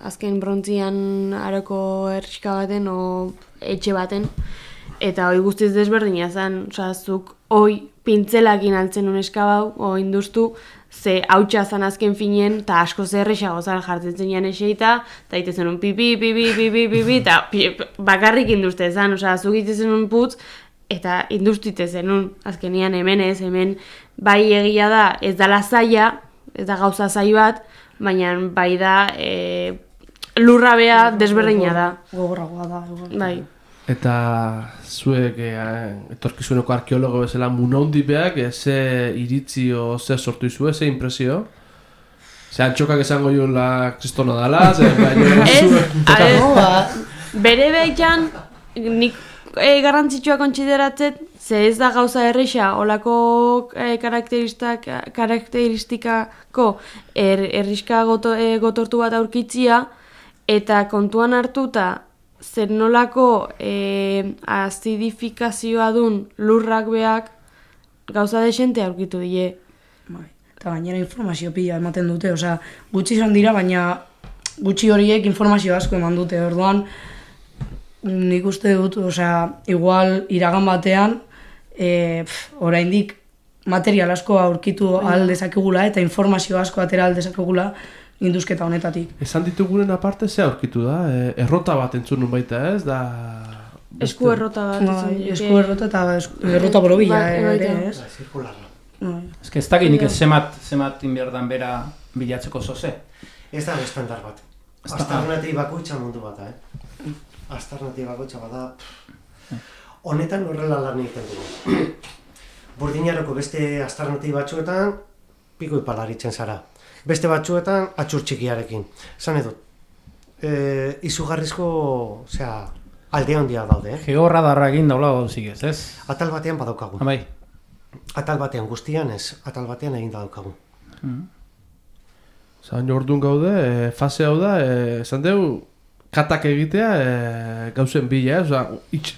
azken brontzian aroko erriska baten, o etxe baten, eta hoi guztiz desberdina zen, osea, zuk hoi pintzelakin altzen un eskabau, o induztu, ze hautsa zan azken finien, eta asko zerrexago zan jartzen zenean eseita, eta ite zen un pipi, pipi, pipi, pipi, eta pi, bakarrik induzte zan, osea, zuk ite zen un putz, eta industite zenun, azkenian hemen ez, hemen bai egia da, ez dala zaila, ez da gauza zai bat, baina bai da e, lurra bea desberdina da. Gogorragoa da. Bai. Eta zuek eh, etorkizuneko arkeologo bezala munaundi beak, eh, ze iritzi o ze sortu izue, ze impresio? Ze antxokak esango la kristona dala, ze baino Ez, bere behian, nik e, garrantzitsua kontsideratzet, ze ez da gauza erresa, olako e, karakteristak, karakteristikako er, erriska goto, e, gotortu bat aurkitzia, eta kontuan hartuta, zer nolako e, azidifikazioa dun lurrak beak, gauza desente aurkitu die. Bai. Eta gainera informazio pila ematen dute, osea, gutxi izan dira, baina gutxi horiek informazio asko eman dute, orduan nik uste dut, osea, igual iragan batean, e, pf, oraindik material asko aurkitu ahal dezakegula eta informazio asko atera ahal dezakegula induzketa honetatik. Esan ditugunen aparte ze aurkitu da, eh, errota bat entzun nun baita ez, da... beste- Esku errota bat. Bai, daiteke. esku errota eta esku, errota borobila Bai, ere, baita. ez? Zirkularra. Bai. Ez que ez dakit nik ez zemat, zemat inberdan bera bilatzeko zoze. Ez da estandar bat. Aztarnati bakoitza mundu bat, eh? Aztarnati bakoitza bada... Honetan horrela lan egiten dugu. Burdinaroko beste aztarnati batzuetan piko ipalaritzen zara. Beste batzuetan atxur txikiarekin. Zan edut, e, izugarrizko, osea, alde handia daude, eh? Georradarra egin daula gauzik ez, ez? Atal batean badaukagu. Bai. Atal batean guztian ez, atal batean egin daukagu. Osa, baina orduan gaude, e, fase hau da, e, esan dugu, katak egitea e, gauzen bila, ez? Osa, itx,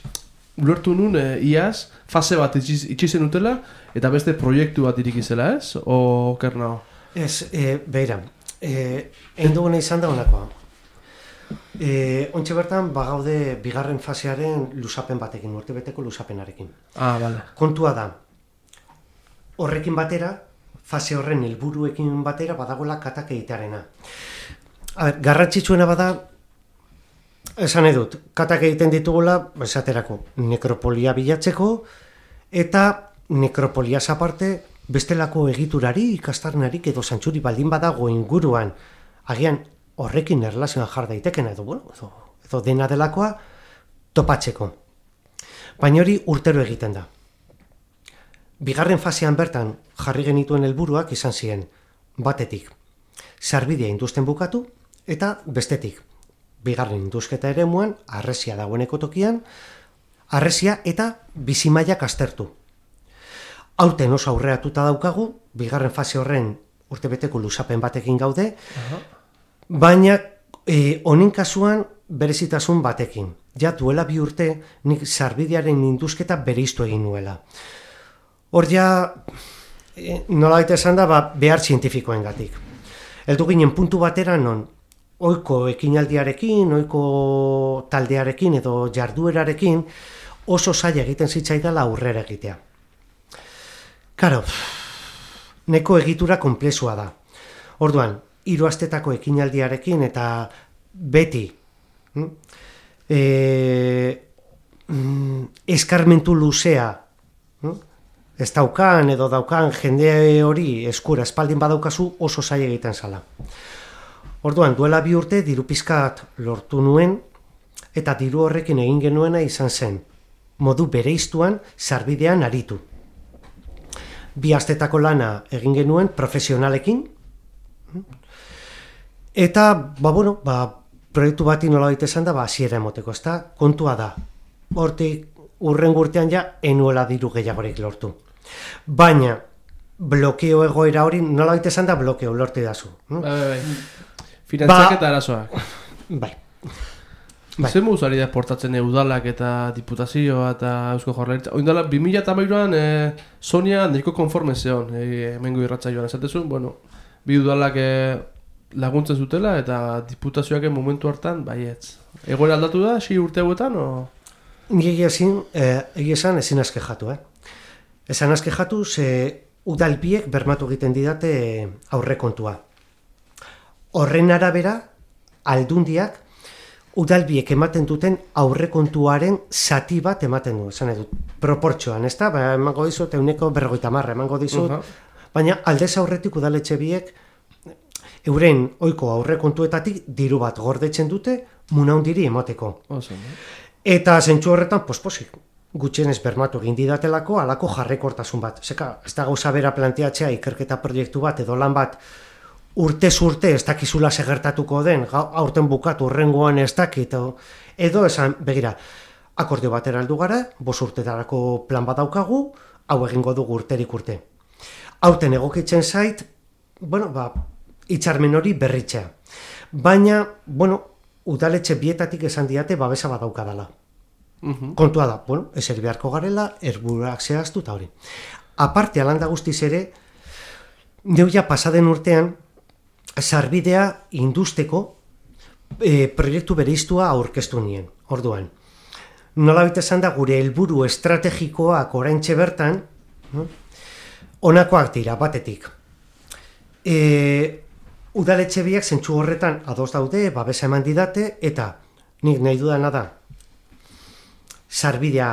ulertu nun, e, iaz, fase bat itxiz, itxizen utela, eta beste proiektu bat irikizela, ez? O, kernao? Ez, e, beira, e, egin duguna izan da honakoa. E, ontxe bertan, bagaude bigarren fasearen lusapen batekin, urtebeteko lusapenarekin. Ah, bale. Kontua da, horrekin batera, fase horren helburuekin batera badagoela katak egitearena. A ber, garrantzitsuena bada, esan edut, katak egiten ditugula, esaterako, nekropolia bilatzeko, eta nekropoliaz aparte, bestelako egiturari, ikastarnarik edo zantxuri baldin badago inguruan, agian horrekin erlazioan jar daitekena edo, bueno, edo, edo dena delakoa, topatzeko. Baina hori urtero egiten da. Bigarren fasean bertan jarri genituen helburuak izan ziren batetik sarbidea induzten bukatu eta bestetik bigarren induzketa eremuan arresia dagoeneko tokian arresia eta bizimaiak aztertu. Aurten oso aurreatuta daukagu, bigarren fase horren urtebeteko lusapen batekin gaude, baina e, honen kasuan berezitasun batekin. Ja duela bi urte nik sarbidearen induzketa bereiztu egin nuela. Hor ja, e, nola esan da, ba, behar zientifikoen gatik. Eldu ginen puntu batera non, oiko ekinaldiarekin, oiko taldearekin edo jarduerarekin oso zaila egiten zitzaidala aurrera egitea. Karo, neko egitura konplexua da. Orduan, hiru astetako ekinaldiarekin eta beti hm? e, mm, eskarmentu luzea hm? ez daukan edo daukan jende hori eskura espaldin badaukazu oso zaila egiten zala. Orduan, duela bi urte diru pizkat lortu nuen eta diru horrekin egin genuena izan zen. Modu bereiztuan sarbidean aritu. Bi astetako lana egin genuen profesionalekin. Eta, ba, bueno, ba, proiektu bati nola esan da, ba, hasiera emoteko, ezta? Kontua da. Hortik, urren urtean ja, enuela diru gehiagorik lortu. Baina, blokeo egoera hori nola esan da, blokeo lortu dazu. no? Bai, bai, bai. Finantzak Ba- eta arazoak. Bai. Bai. Zer moduz ari da esportatzen eh, udalak eta diputazioa eta eusko jorlaritza? Oindala, 2008an e, Sonia nahiko konforme zeon, e, hemengo irratzaioan esatezun, bueno, bi udalak e, laguntzen zutela eta diputazioak momentu hartan, baietz. Egoera aldatu da, si urte hauetan, o... Ni egia ezin, eh, egia esan ezin askejatu, eh? Esan askejatu, ze udalbiek bermatu egiten didate aurrekontua. Horren arabera, aldundiak, udalbiek ematen duten aurrekontuaren zati bat ematen du, esan edut, proportxoan, ez da? Ba, emango dizut, euneko berrogeita marra, emango dizut, Uha. baina aldez aurretik udaletxe biek euren oiko aurrekontuetatik diru bat gordetzen dute munaundiri emoteko. Oso, no? Eta zentsu horretan, posposik, gutxienez bermatu egin didatelako alako jarrekortasun bat. Zeka, ez da gauza bera planteatzea ikerketa proiektu bat edo lan bat urtez urte ez dakizula segertatuko den, aurten bukatu urrengoan ez dakit, edo, esan, begira, akordio batera heldu gara, bos urtetarako plan bat daukagu, hau egingo dugu urterik urte. Aurten egokitzen zait, bueno, ba, itxarmen hori berritzea. Baina, bueno, udaletxe bietatik esan diate babesa badaukadala. Mhm. Kontua da, bueno, eser beharko garela, erburak zehaztu eta hori. Aparte, alanda guztiz ere, neu ja pasaden urtean, sarbidea industeko e, proiektu bereiztua aurkeztu nien, orduan. Nola esan da gure helburu estrategikoak oraintxe bertan, no? honakoak dira, batetik. E, udaletxe biak zentsu horretan ados daude, babesa eman didate, eta nik nahi dudana da, sarbidea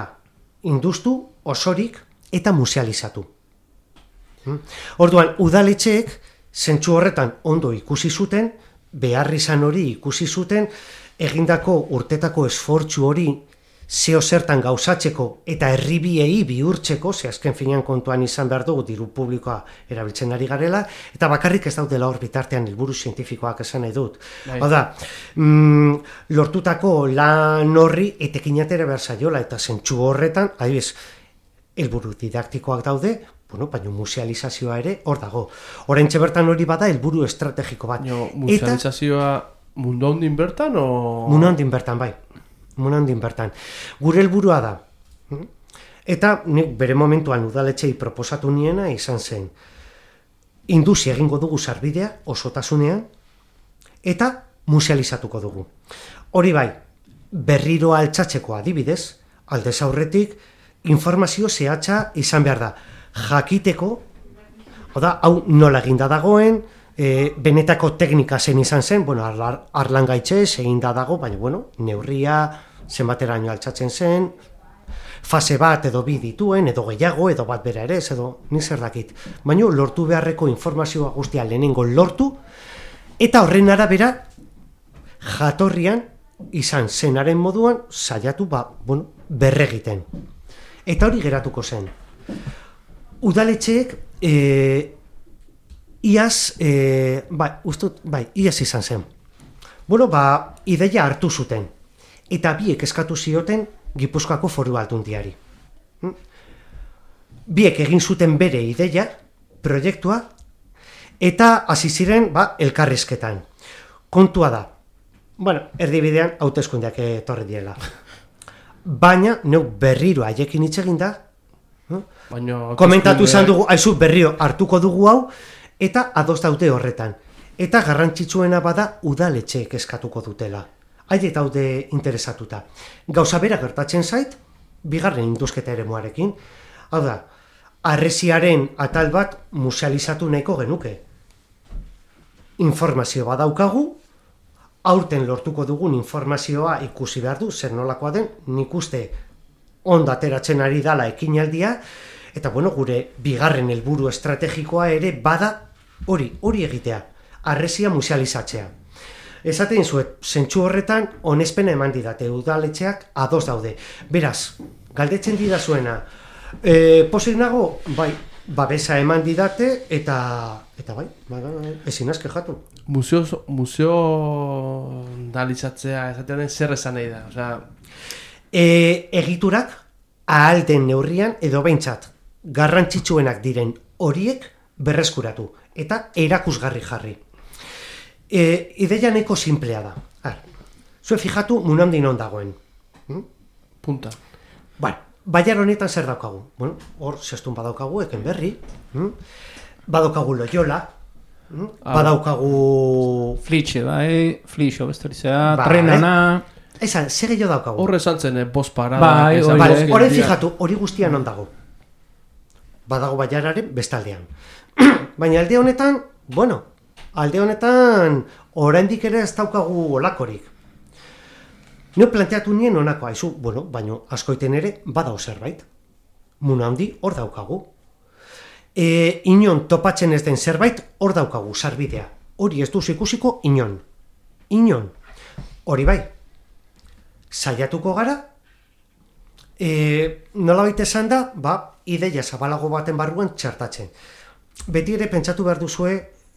industu, osorik, eta musealizatu. Mm. Orduan, udaletxeek zentsu horretan ondo ikusi zuten, behar izan hori ikusi zuten, egindako urtetako esfortzu hori zeo zertan gauzatzeko eta herribiei bihurtzeko, ze azken finean kontuan izan behar dugu diru publikoa erabiltzen ari garela, eta bakarrik ez daudela hor bitartean helburu zientifikoak esan nahi dut. Bai. Hau da, mm, lortutako lan horri etekin atera behar zaiola, eta zentsu horretan, adibidez, helburu didaktikoak daude, Bueno, baina musealizazioa ere hor dago. Oraintxe bertan hori bada helburu estrategiko bat. Eta musealizazioa mundu handin bertan, o... Muna handin bertan, bai. Muna handin bertan. Gure helburua da. Eta nik bere momentuan udaletxei proposatu niena izan zen. Induzi egingo dugu sarbidea osotasunean eta musealizatuko dugu. Hori bai, berriro altxatzeko adibidez, aldez aurretik informazio zehatza izan behar da. Jakiteko, Oda, hau nola eginda dagoen, e, benetako teknika zen izan zen, bueno, arlar, arlan gaitxe, eginda dago, baina, bueno, neurria, zenbateraino altxatzen zen, fase bat edo bi dituen, edo gehiago, edo bat bera ere, edo ni zer dakit. Baina lortu beharreko informazioa guztia lehenengo lortu, eta horren arabera, jatorrian, izan zenaren moduan, saiatu, ba, bueno, berregiten. Eta hori geratuko zen. Udaletxeek, e, iaz, e, bai, ustut, bai, iaz izan zen. Bueno, ba, ideia hartu zuten. Eta biek eskatu zioten Gipuzkoako foru aldundiari. Hm? Biek egin zuten bere ideia, proiektua, eta hasi ziren, ba, elkarrizketan. Kontua da, bueno, erdibidean hauteskundeak etorri diela. Baina, neu berriro haiekin hitz egin da, Baina... komentatu izan dugu, aizu berrio hartuko dugu hau, eta ados daude horretan. Eta garrantzitsuena bada udaletxeek eskatuko dutela. Haide daude interesatuta. Gauza bera gertatzen zait, bigarren induzketa ere moarekin. Hau da, arresiaren atal bat musealizatu nahiko genuke. Informazio badaukagu, aurten lortuko dugun informazioa ikusi behar du, zer nolakoa den, nik uste ondo ateratzen ari dala ekinaldia, eta bueno, gure bigarren helburu estrategikoa ere bada hori, hori egitea, arresia musealizatzea. Esaten zuet, zentsu horretan, onespena eman didate, udaletxeak ados daude. Beraz, galdetzen didazuena, e, posik nago, bai, babesa eman didate, eta, eta bai, bai, bai, ezin azke jatu. Museo, museo dalitzatzea esaten zer esan nahi da. Osea, E, egiturak ahal den neurrian edo behintzat garrantzitsuenak diren horiek berreskuratu eta erakusgarri jarri. E, ideia neko simplea da. Ar, zuen fijatu munandi non dagoen. Hm? punta. Bueno, baiar honetan zer daukagu? Bueno, hor zestun badaukagu eken berri, hm? badaukagu loiola, hm? Ah. badaukagu... Flitxe, bai, flixo, besterizea, Bai. trenana... Esan, zer gehiago daukagu? Horre saltzen, eh, bost parada. Bai, hori Vale, orain fijatu, hori guztia non dago. Badago baiararen bestaldean. Baina alde honetan, bueno, alde honetan oraindik ere ez daukagu olakorik. Nio planteatu nien honako aizu, bueno, baino askoiten ere badao zerbait. Muna handi hor daukagu. E, inon topatzen ez den zerbait hor daukagu, sarbidea. Hori ez duzu ikusiko inon. Inon. Hori bai. Saiatuko gara, e, nolabait esan da, ba, ideia zabalago baten barruan txartatzen. Beti ere pentsatu behar duzue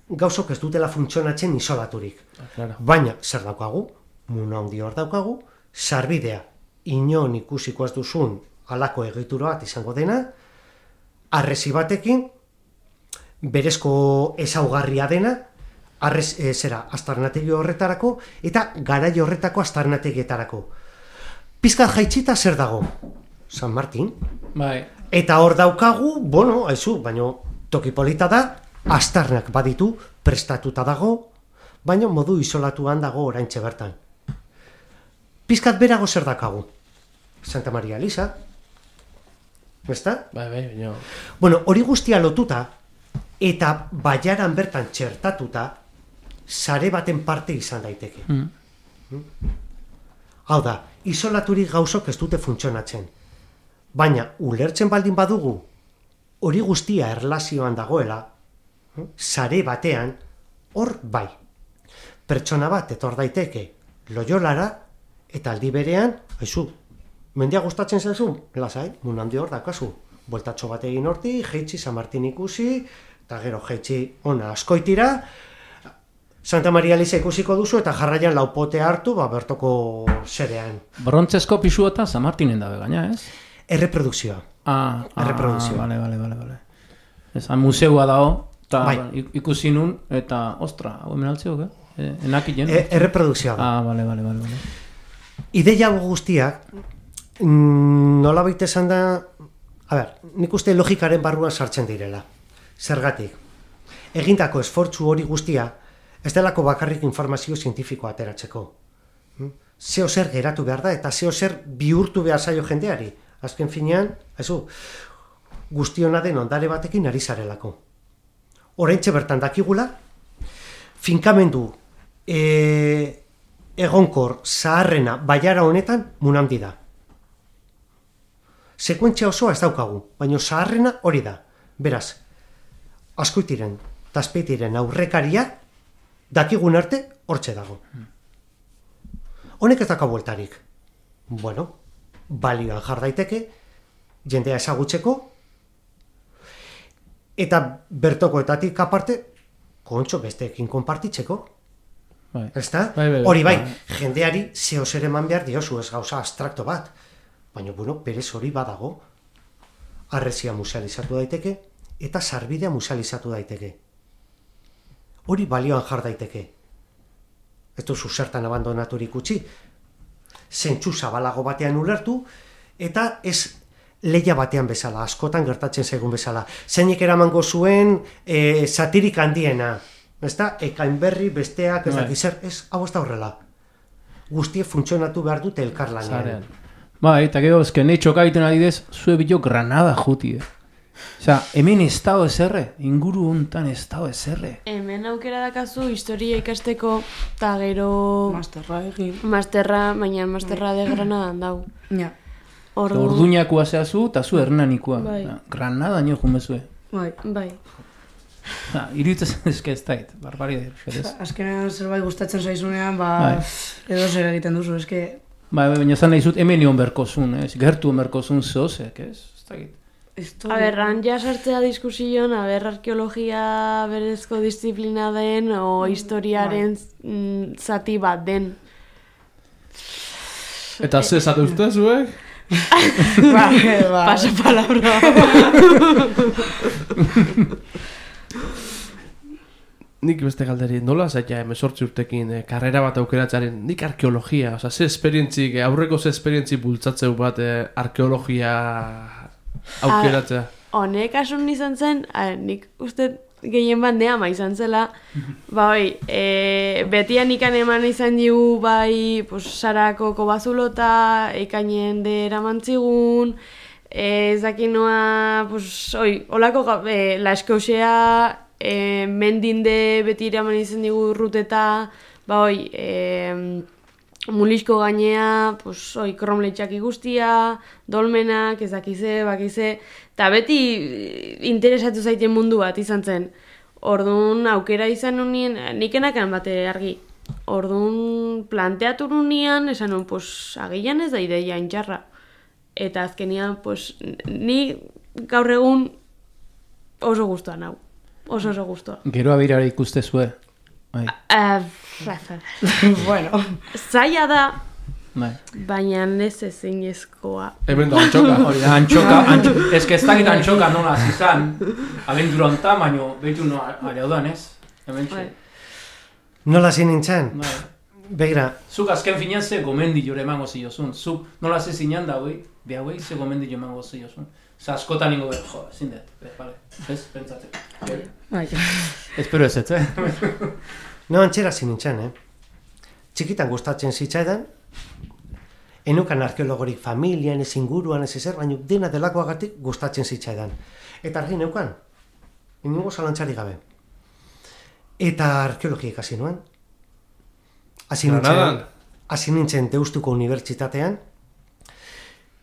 gauzok ez dutela funtzionatzen isolaturik. Claro. Baina, zer daukagu? Muna handi hor daukagu, sarbidea inon ikusiko ez duzun halako egitura bat izango dena, arresi batekin, berezko ezaugarria dena, arrez, e, zera, astarnategi horretarako, eta garai horretako astarnategietarako. Pizkat jaitsita zer dago? San Martin. Bai, Eta hor daukagu, bueno, aizu, baino toki polita da, astarnak baditu, prestatuta dago, baino modu isolatuan dago oraintxe bertan. Pizkat berago zer dakagu? Santa Maria Elisa, ezta? Bai, bai, baina... Bueno, hori guztia lotuta, eta baiaran bertan txertatuta, sare baten parte izan daiteke. Mm. Hau da, isolaturik gauzok ez dute funtzionatzen. Baina, ulertzen baldin badugu, hori guztia erlazioan dagoela, hm, sare batean, hor bai. Pertsona bat etor daiteke loiolara, eta aldi berean, haizu, mendia gustatzen zaizu, lasai, munandi hor dakazu. Bueltatxo bat egin horti, jeitsi San Martin ikusi, eta gero jeitsi ona askoitira, Santa Maria Elisa ikusiko duzu eta jarraian laupote hartu, ba, bertoko zerean. Brontzesko pisu eta San Martinen dabe gaina, ez? Erreprodukzioa. Ah, ah, Erreprodukzioa. Vale, vale, vale, vale. Ez, han museoa dago, eta Bai. ik- ikusi nun, eta, ostra, hau hemen altzeok, eh? E, enakien? E, erreprodukzioa. Ah, bale, bale, bale, bale. Ideia guztiak, mm, nola baita esan da, a ber, nik uste logikaren barruan sartzen direla. Zergatik. Egindako esfortzu hori guztia, ez delako bakarrik informazio zientifikoa ateratzeko. Hm? Zeo zer geratu behar da, eta zeo zer bihurtu behar zaio jendeari. Azken finean, ezu, guztiona den ondare batekin ari zarelako. Oraintxe bertan dakigula, finkamendu e, egonkor zaharrena baiara honetan munandi da. Sekuentzia osoa ez daukagu, baina zaharrena hori da. Beraz, askoitiren, taspeitiren aurrekaria, dakigun arte, hortxe dago. Honek ez daka bueltarik. Bueno, balioan jar daiteke, jendea ezagutzeko, eta bertokoetatik aparte, kontxo besteekin konpartitzeko. Bai. Ezta? Bai, bai, bai. Hori bai, Bai. jendeari zeo zer eman behar diozu ez gauza abstrakto bat. Baina, bueno, berez hori badago. Arrezia musealizatu daiteke, eta sarbidea musealizatu daiteke. Hori balioan jar daiteke. Ez duzu zertan abandonaturik utzi. Zentsu zabalago batean ulertu, eta ez leia batean bezala, askotan gertatzen zaigun bezala. Zeinek eramango zuen e, satirik handiena. Ezta? Ekain berri, besteak, ez Bai. dakit zer, ez, hau ez da horrela. Guztie funtzionatu behar dute elkarlanean. Bai, eta gero, ezken nahi txokaiten adidez, zue bilo Granada juti, eh? Osea, hemen ez dago ezerre, inguru hontan ez dago ezerre. Hemen aukera dakazu historia ikasteko, eta gero Masterra egin. masterra, baina masterra de Granadan dau. Ja, Ordu, Orduñakoa zehazu, eta zu hernanikoa. Bai. Granada nio jumezue. bai. bai. Ha, iruditzen ezke ez dait, barbaridea, ez. Azkenean zerbait gustatzen zaizunean, ba, Bai. edo zer egiten duzu, eske, Bai, bai, baina zan nahi zut, hemen nion berkozun, ez? Gertu berkozun zehozek, ez? Ez dakit. A ber, han ja sartzea diskusioan, a ber, arkeologia berezko disiplina den, o historiaren mm, zati bat den. Eta ze esate uste zuek? ba, ba, Pasa palabra. Nik beste galderi, nola zaila emesortzi urtekin eh, karrera bat aukeratzaren, nik arkeologia, oza, ze esperientzik, eh, aurreko ze esperientzi bultzatzeu bat eh, arkeologia aukeratzea. Honek asun izan zen, a, nik uste gehien bat neama izan zela, ba hoi, e, betian ikan eman izan digu bai, pues, sarako kobazulota, ikainen de eramantzigun, e, ez dakit noa, pues, oi, olako, e, la eskausea, e, mendinde beti eraman izan digu ruteta, ba hoi, e, mulisko gainea, pues, oi, kromletxak guztia, dolmenak, ez dakize, bakize, eta beti eh, interesatu zaiten mundu bat izan zen. Orduan aukera izan nunien, nik enakan bate argi. Orduan planteatu nunien, esan nun, pues, agian ez da ideia intxarra. Eta azkenian, pues, ni gaur egun oso guztua nau. Oso oso guztua. Gero abirara ikuste zue. Bai, Uh, bueno, zaila da, bai. baina ez ezinezkoa. Hemen da antxoka. Hori da, antxoka, antxoka, ez que ez dakit antxoka nola zizan, abendura hontan, baino, behitu no, areudan, ez? Hemen Bai. Nola zin nintzen? Bai. Begira, Zuk azken finean ze gomendi jore emango ziozun. Zuk nola ze zinan da hoi, de hauei ze gomendi jo emango ziozun. Askotan ingo behar, jo, ezin dut, be, vale, ez, pentsatzen. bai. Espero ez ez, eh? no antxera zin nintzen, eh? Txikitan gustatzen zitzaidan, enukan arkeologorik familian, ez inguruan, ez ezer, baina dena delakoagatik gustatzen zitzaidan. Eta argi neukan, inungo zalantzari gabe. Eta arkeologia ikasi nuen. Hasi nintzen, hasi nintzen Deustuko Unibertsitatean,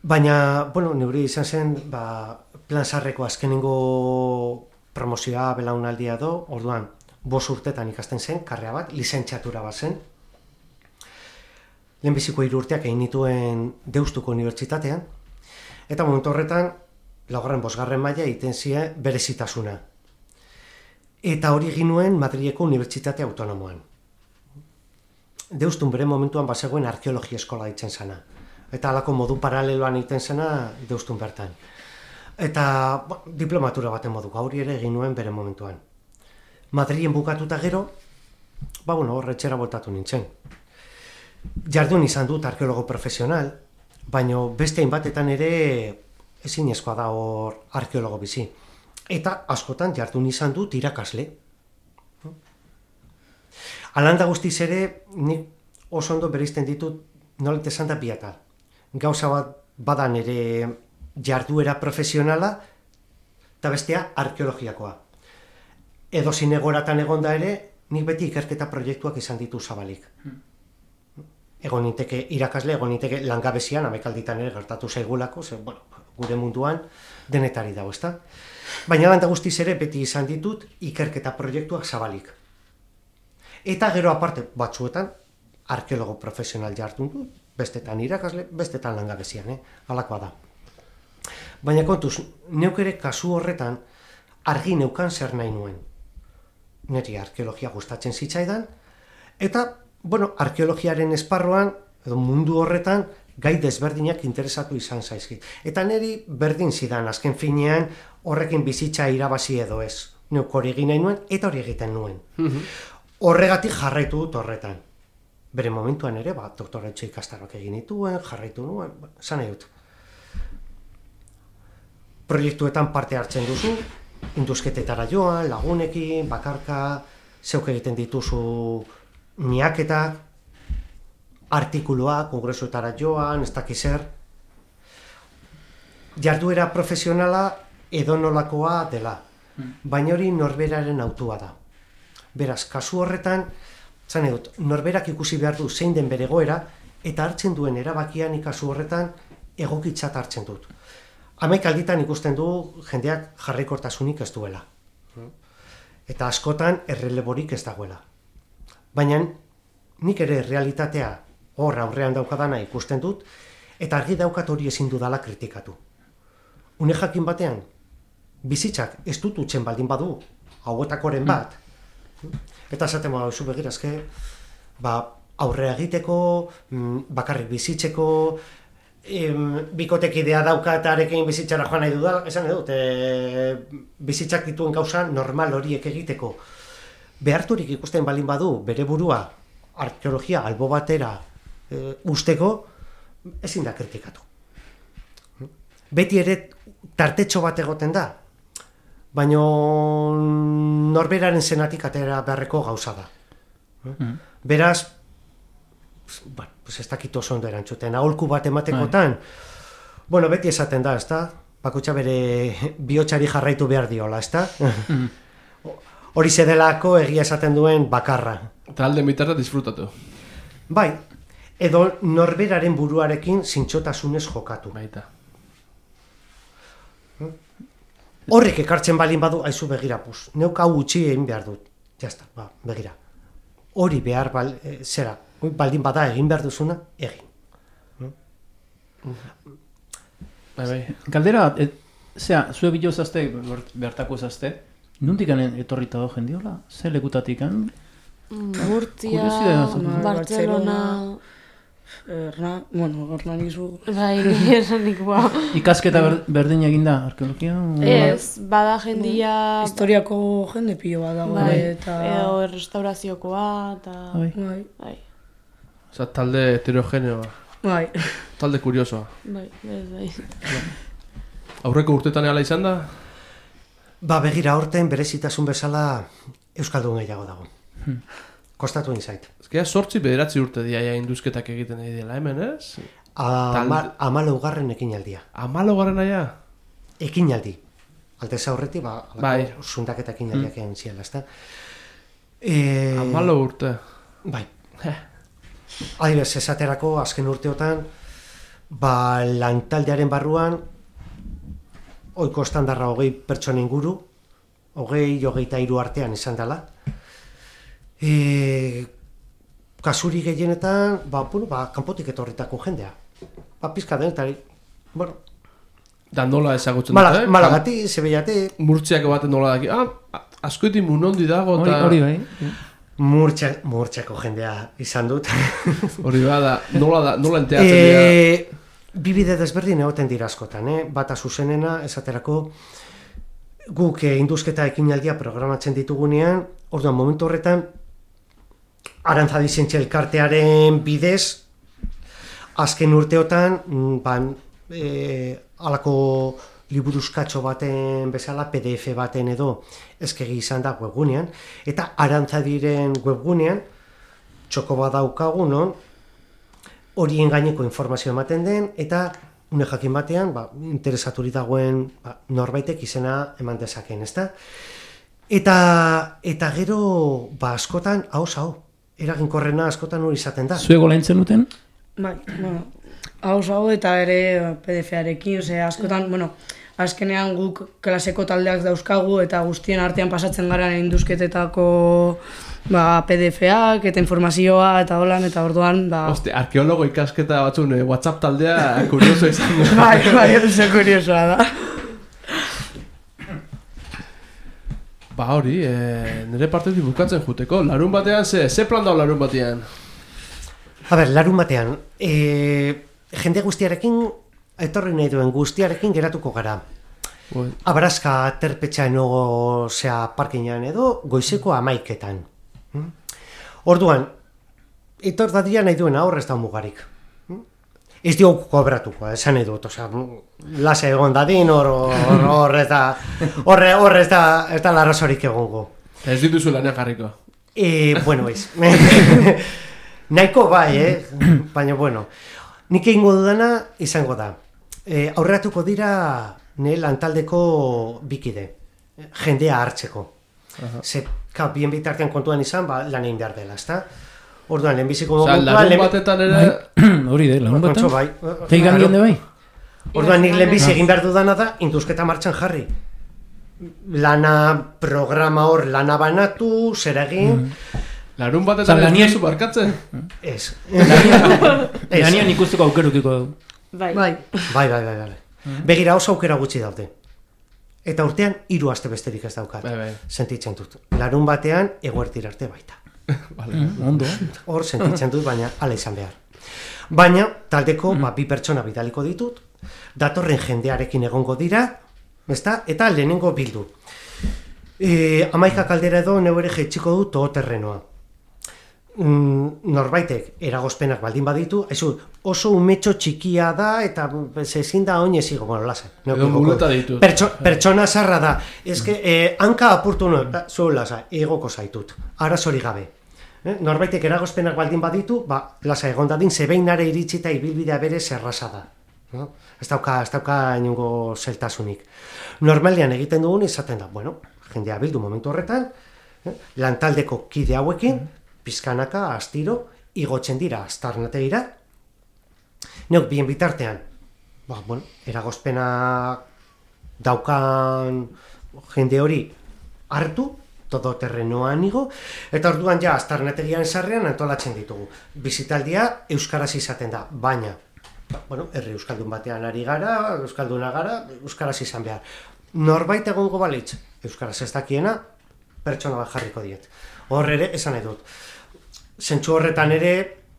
baina, bueno, neure izan zen, ba, plan sarreko azkenengo promozioa belaunaldia do, orduan, bos urtetan ikasten zen, karrea bat, lizentziatura bat zen. Lehenbiziko hiru urteak egin nituen Deustuko Unibertsitatean, eta momentu horretan, laugarren bosgarren maila egiten zie berezitasuna. Eta hori egin nuen Madrileko Unibertsitate Autonomoan. Deustun bere momentuan bazegoen arkeologia eskola ditzen zana. Eta halako modu paraleloan egiten zena Deustun bertan. Eta ba, diplomatura baten moduko, hori ere egin nuen bere momentuan. Madrilen bukatuta gero, ba bueno, hor etxera voltatu nintzen. Jardun izan dut arkeologo profesional, baino beste hainbatetan ere ezinezkoa da hor arkeologo bizi. Eta askotan jardun izan dut irakasle. Alanda guztiz ere, nik oso ondo bereizten ditut nolet esan da biatal. Gauza bat badan ere jarduera profesionala, eta bestea arkeologiakoa. Edo zinegoratan egonda ere, nik beti ikerketa proiektuak izan ditu zabalik. Egon ninteke irakasle, egon ninteke langabezian, amekalditan ere gertatu zaigulako, ze, bueno, gure munduan denetari dago, ezta? Baina landa guztiz ere beti izan ditut ikerketa proiektuak zabalik. Eta gero aparte batzuetan arkeologo profesional jardun dut, bestetan irakasle, bestetan langabezian, eh? Halakoa da. Baina kontuz, neuk ere kasu horretan argi neukan zer nahi nuen. Neri arkeologia gustatzen zitzaidan, eta, bueno, arkeologiaren esparroan, edo mundu horretan, gai desberdinak interesatu izan zaizkit. Eta neri berdin zidan, azken finean, horrekin bizitza irabazi edo ez. Neuk hori egin nahi nuen, eta hori egiten nuen. Horregatik jarraitu dut horretan. Bere momentuan ere, ba, doktoretxe ikastaroak egin dituen, jarraitu nuen, ba, nahi dut. Proiektuetan parte hartzen duzu, induzketetara joan, lagunekin, bakarka, zeuk egiten dituzu miaketak, artikuloak, kongresuetara joan, ez dakiz zer. Jarduera profesionala edonolakoa dela, baina hori norberaren autua da. Beraz, kasu horretan, zan dut, norberak ikusi behar du zein den bere goera, eta hartzen duen erabakian ikasu horretan egokitzat hartzen dut. Hamaik alditan ikusten du jendeak jarrikortasunik ez duela. Eta askotan erreleborik ez dagoela. Baina nik ere realitatea hor aurrean daukadana ikusten dut, eta argi daukat hori ezin dudala kritikatu. Une jakin batean, bizitzak ez dut utzen baldin badu, hauetakoren bat, Eta esaten bada, zu begirazke, ba, aurrea egiteko, mm, bakarrik bizitzeko, em, bikotekidea dauka eta arekin bizitzara joan nahi dudala, esan dut, e, bizitzak dituen gauza normal horiek egiteko. Beharturik ikusten balin badu, bere burua, arkeologia albo batera e, usteko, ezin da kritikatu. Beti ere tartetxo bat egoten da, baino norberaren zenatik atera beharreko gauza da. Beraz, bueno, pues ez dakit oso ondo erantzuten, aholku bat ematekotan, bueno, beti esaten da, ezta? Bakutxa bere bihotxari jarraitu behar diola, ezta? Hori zedelako egia esaten duen bakarra. Talde mitarra disfrutatu. Bai, edo norberaren buruarekin zintxotasunez jokatu. Baita. Horrek ekartzen balin badu, aizu begira, puz, neuk hau utzi egin behar dut. Jazta, ba, begira. Hori behar, bal, e, zera, hori baldin bada egin behar duzuna, egin. Bai, bai. Galdera, et, zera, zue bilo zazte, ber- bertako zazte, nundik ganen etorrita do jendiola? Ze lekutatik Kuriosidadea zaten. Barcelona... Erna, bueno, Hernán izu... Bai, ni esanik, ba. Ikasketa ber, berdin eginda, arkeologia? Ez, bada jendia... Historiako jende pilo bat dago Bai, eta... edo restauraziokoa, eta... Bai. Bai, Bai, Osa, talde heterogeneoa. bai. Talde kuriosoa. bai, ez, bai. Aurreko urtetan ala izan da? Ba, begira, horten berezitasun bezala Euskaldun gehiago dago. Kostatu inzait. Ezkera sortzi bederatzi urte diaia induzketak egiten ari dela hemen, ez? Ama, amalaugarren ekinaldia. Amalo garen aia? Ekinaldi. Altez aurretik, ba, Bai. zundaketa ekinaldiak egin ziela, ezta? E, Amalo urte. Bai. Adibes, esaterako azken urteotan, ba, lantaldearen barruan, oiko estandarra hogei pertsona inguru, hogei, hogeita hiru artean izan dela. E, kasuri gehienetan, ba, bueno, ba, kanpotik etorritako jendea. Ba, pizka denetari, bueno, Da nola ezagutzen mala, dute, eh? malagati, zebeiate, Murtziako baten nola daki. Ah, askoiti munondi dago, eta... hori bai. murtxa, murtxako jendea izan dut. Hori bada, nola, da, nola enteatzen dira. e, bibide desberdin egoten dira askotan, eh? bata zuzenena, esaterako, guk eh, induzketa ekinaldia programatzen ditugunean, orduan momentu horretan, Arantza Dizentxe elkartearen bidez, azken urteotan, mm, ban, e, alako liburuzkatxo baten bezala, PDF baten edo eskegi izan da webgunean, eta Arantza diren webgunean, txoko badaukagu, non, horien gaineko informazio ematen den, eta une jakin batean, ba, interesaturi dagoen ba, norbaitek izena eman dezakeen, ezta? Eta, eta gero, ba, askotan, hau hau, eraginkorrena askotan hori izaten da. Zuego laintzen duten? Bai, bueno, hau hau eta ere PDF-arekin, ose, askotan, bueno, azkenean guk klaseko taldeak dauzkagu eta guztien artean pasatzen gara induzketetako ba, PDF-ak eta informazioa eta holan eta orduan, ba... Hoste, arkeologo ikasketa batzun eh, WhatsApp taldea kurioso izan da. bai, bai, oso kuriosoa da. Ba hori, e, nire partetik bukatzen juteko. Larun batean, ze, ze plan dau larun batean? A ber, larun batean, e, jende guztiarekin, etorri nahi duen guztiarekin geratuko gara. Bueno, Abraska terpetxa enogo zea parkinean edo, goizeko amaiketan. Mm? Orduan, etor dadila nahi duena hor ez da mugarik. Ez diogu kobratuko, esan nahi dut, osea, lasa egon dadin, hor, hor, hor ez da, hor, hor ez da, ez da larrazorik egongo. ez dituzu lanean jarriko. E, bueno, ez. Nahiko bai, eh? Baina, bueno, nik egingo dudana izango da. E, aurreratuko dira ne lantaldeko bikide, jendea hartzeko. Aha. Ze, ka, bien bitartean kontuan izan, ba, lan egin behar dela, ezta? Orduan, lehenbiziko Osa, momentua, larun lehen- batetan ere... Hori de, lagun Kontxo, batean? bai. Eta igan de bai? Orduan, nik lehenbizi egin behar dudana da, induzketa martxan jarri. Lana, programa hor, lana banatu, zer egin, Larun batetan Osa, ez lanien- duzu barkatzen? ez. Lanian ikusteko aukerukiko du. Bai. Bai, Bai, bai, bai, bai. Begira oso aukera gutxi daude. Eta urtean hiru aste besterik ez daukat. Bai, bai. Sentitzen dut. Larun batean eguertira arte baita. Vale. Mm, Ondo. Hor sentitzen dut, baina hala izan behar. Baina, taldeko ba, bi pertsona bidaliko ditut, datorren jendearekin egongo dira, ezta? eta lehenengo bildu. E, amaika kaldera edo neu ere jetxiko du todoterrenoa. Mm, norbaitek eragozpenak baldin baditu, aizu, oso umetxo txikia da eta ezin da oinez igo, bueno, lasa. Edo. Pertso, pertsona zarra da. Eske, eh, hanka apurtu no, zu lasa, egoko zaitut. Arazori gabe. Eh? Norbaitek eragozpenak baldin baditu, ba, lasa egon dadin, zebeinare iritsita ibilbidea bere zerrasa da. No? Ez dauka, ez dauka inungo zeltasunik. Normalian egiten dugun izaten da, bueno, jendea bildu momentu horretan, eh? lantaldeko kide hauekin, pizkanaka, astiro, igotzen dira astarnategira, neok bien bitartean, ba, bueno, eragozpena daukan jende hori hartu, todo terrenoan igo, eta orduan ja astarnategian sarrean antolatzen ditugu. Bizitaldia euskaraz izaten da, baina ba, bueno, herri euskaldun batean ari gara, euskalduna gara, euskaraz izan behar. Norbait egongo balitz, euskaraz ez dakiena, pertsona bat jarriko diet. Hor ere, esan nahi dut. Zentsu horretan ere,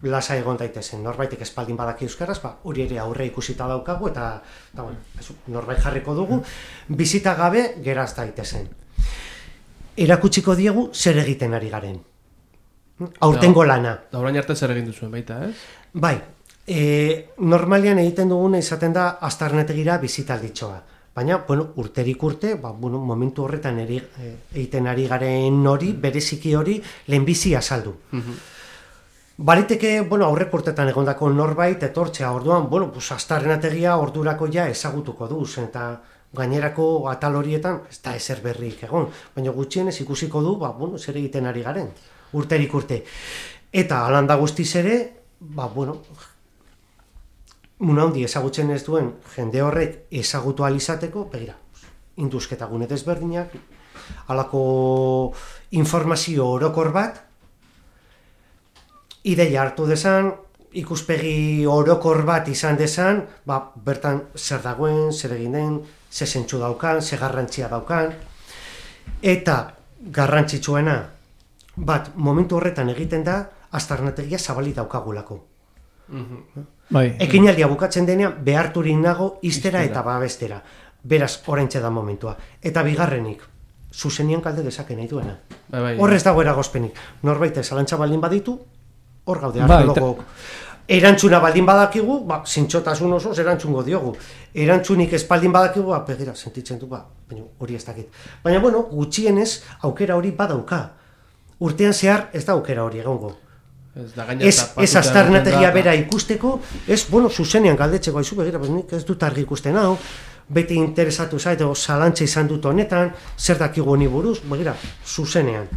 lasa egon daitezen. Norbaitek espaldin badaki euskaraz, ba, hori ere aurre ikusita daukagu, eta, eta bueno, norbait jarriko dugu, bizita gabe geraz daitezen. Erakutsiko diegu zer egiten ari garen. Aurtengo lana. Da orain arte zer egin duzuen baita, ez? Bai, e, normalian egiten duguna izaten da astarnetegira bizitalditxoa. Baina, bueno, urterik urte, ba, bueno, momentu horretan eri, e, egiten ari garen hori, bereziki hori, lehenbizi azaldu. Bariteke, bueno, aurrek urtetan egondako norbait, etortzea orduan, bueno, pues astarnategia ordurako ja ezagutuko du, zen eta gainerako atal horietan, ez da ezer berrik egon, baina gutxienez ikusiko du, ba, bueno, zer egiten ari garen, urterik urte. Eta alanda guztiz ere, ba, bueno, munaundi ezagutzen ez duen jende horrek ezagutu alizateko, begira, induzketa gune desberdinak, halako informazio orokor bat, ideia hartu desan, ikuspegi orokor bat izan desan, ba, bertan zer dagoen, zer egin den, ze zentsu daukan, ze garrantzia daukan, eta garrantzitsuena, bat, momentu horretan egiten da, astarnategia zabali daukagulako. Bai, Ekinaldia bukatzen denean beharturik nago iztera eta babestera. Beraz, oraintxe da momentua. Eta bigarrenik, zuzenian kalde dezake nahi duena. Bai, bai. Hor ez dago eragozpenik. Norbait zalantza baldin baditu, hor gaude Bai, arkeologok. Erantzuna baldin badakigu, ba, zintxotasun osoz erantzungo diogu. Erantzunik ez baldin badakigu, ba, begira, sentitzen du, ba, baina hori ez dakit. Baina, bueno, gutxienez, aukera hori badauka. Urtean zehar ez da aukera hori egongo. Ez da gaina Ez, ez da, bera ikusteko, ez, bueno, zuzenean galdetzeko aizu begira, ba, nik ez dut argi ikusten hau, beti interesatu zait, edo zalantza izan dut honetan, zer dakigu honi buruz, begira, zuzenean.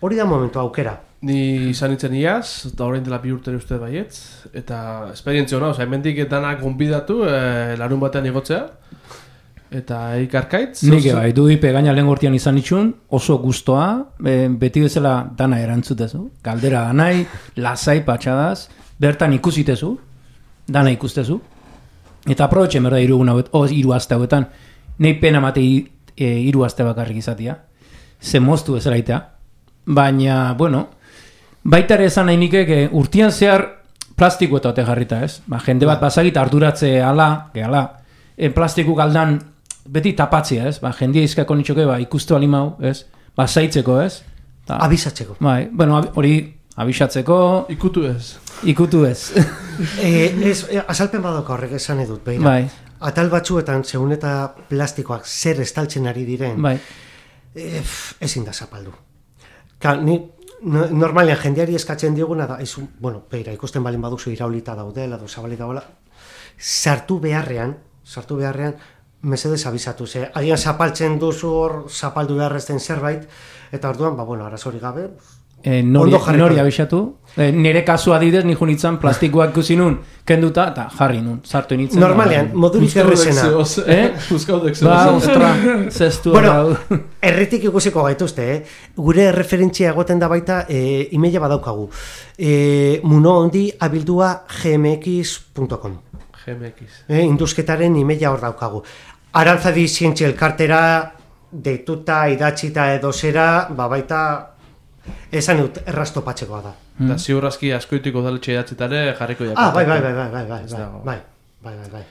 Hori da momentu aukera. Ni izan nintzen iaz, eta orain dela bi urte uste baietz, eta esperientzia hona, oza, hemendik danak gonbidatu e, larun batean igotzea, eta ikarkaitz. Nik bai, du ipe gaina lehen gortian izan itxun, oso gustoa, e, beti bezala dana erantzutezu. Galdera danai, lasai patxadaz, bertan ikusitezu, dana ikustezu. Eta aprobetxen berda irugun hauet, o, iru aste hauetan, nei pena mate e, iru aste bakarrik izatia. Ze moztu bezala itea. Baina, bueno, baita ere esan nahi nikek, urtian zehar plastiko eta ote jarrita, ez? Ba, jende bat basagit arduratze ala, ge ala, e, plastiku galdan beti tapatzea, ez? Ba, jendia izkako nitxoke, ba, ikustu alimau, ez? Ba, zaitzeko, ez? Ta, Abisatzeko. bai, bueno, hori abisatzeko, Ikutu ez. ikutu ez. e, ez, e, azalpen badauka horrek esan edut, begira. bai, Atal batzuetan, segun eta plastikoak zer estaltzen ari diren, bai. e, ezin da zapaldu. Ka, ni, no, normalean jendeari eskatzen dioguna da, izu, bueno, beira, ikusten balin baduzu iraulita daudela, edo zabalik daudela, sartu beharrean, sartu beharrean, mesedez abisatu, ze, agian zapaltzen duzu hor, zapaldu behar ez den zerbait, eta orduan, ba, bueno, arazori gabe, E, nori, nori dut. abisatu. E, nire kasu adidez, ni junitzen plastikoak ikusi nun, kenduta, eta jarri nun, sartu nintzen. normalean, modurik errezena, Eh? Euskaudek Ba, zehoz. ostra, zestu Bueno. Erretik ikusiko gaituzte, eh? gure referentzia egoten da baita e, emaila badaukagu. E, muno hondi abildua gmx.com GMX. e, Induzketaren emaila hor daukagu. Arantzadi zientzia elkartera deituta, idatzita edo zera, ba baita esan dut errastopatzekoa da. Da ziurrazki askoitiko daletxe idatzitare jarriko jako. Ah, bai, bai, bai, bai, bai, bai, bai, bai, bai, bai, bai.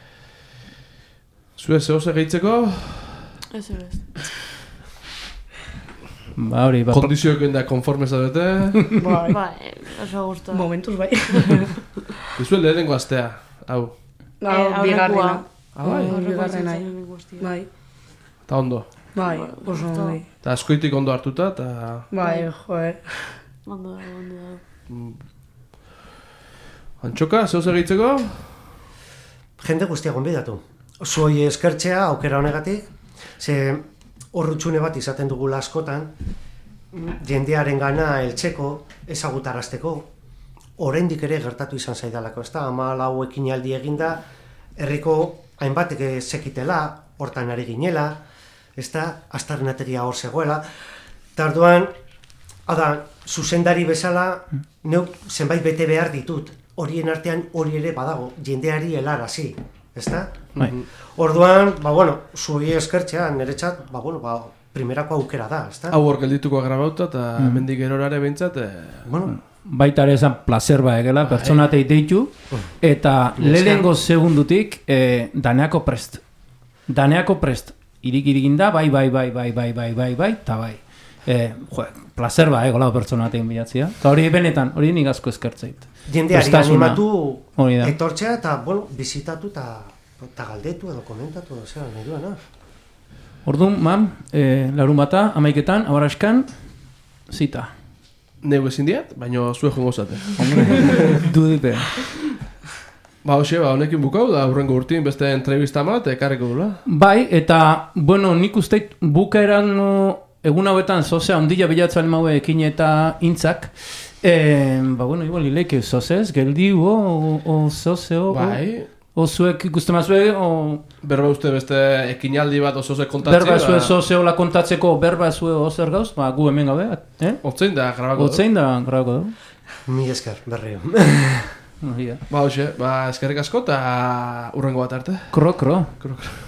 Zue zehoz gehitzeko, Ez ez. Ba, hori, ba, kondizioekin da konforme zaudete. Bai, Ba, eh, oso gusto. momentuz bai. Duzue lehenengo astea, hau. Hau, bigarrena. Ah, bai. Hau, bigarrena. Bai, Eta ondo. Bai, oso Gusto. bai. Eta askoitik ondo hartuta, eta... Bai, jo, eh. Ondo ondo dago. Antxoka, zehoz gehitzeko? Jende guztia gonbidatu. Zuoi eskertzea aukera honegatik, ze horrutxune bat izaten dugula askotan, jendearen gana eltzeko, ezagutarazteko, oraindik ere gertatu izan zaidalako, ez da, ama lau ekinaldi eginda, herriko hainbatek sekitela, hortan ari ginela, ez da, astarnateria hor zegoela, eta orduan, hau da, zuzendari bezala, neuk zenbait bete behar ditut, horien artean hori ere badago, jendeari helarazi, ezta? Bai. Orduan, ba bueno, zuei eskertzea, niretzat, ba bueno, ba, primerako aukera da, ezta? Hau hor geldituko grabauta, eta hemendik erorare behintzat, eh, Bueno, baita ere esan placer ba egela, pertsonatei deitu, eta lehenengo segundutik e, daneako prest. Daneako prest. Irik irigin da, bai, bai, bai, bai, bai, bai, bai, bai, eta bai. E, jo, placer ba egola pertsonatein bilatzia. Eta hori benetan, hori nik asko eskertzeit. jendeari animatu etortzea eta, bueno, bizitatu eta eta galdetu edo komentatu edo zera, nahi duena. Orduan, mam, e, larun bata, amaiketan, abaraskan, zita. neu ezin diat, baina zue jongo zate. Dudipe. Ba, hoxe, ba, honekin bukau, da hurrengo urtin beste entrevista bat, ekarriko dula. Bai, eta, bueno, nik usteit bukaeran no, egun hauetan zozea ondila bilatzen maue ekin eta intzak. E, ba, bueno, igual ileike zozez, geldi, o, o, o zoze, o, Bai, o zuek ikusten mazue, o berba uste beste ekinaldi bat oso ze kontatzi. berba zue zoze hola kontatzeko berba zue o zer gauz, ba, gu hemen gabe, eh? Otzein da, grabako. Otzein da, grabako. Mi esker, berrio. Hori da. Ba, hoxe, ba, eskerrik asko, eta hurrengo bat arte. Kro, kro. Kro, kro.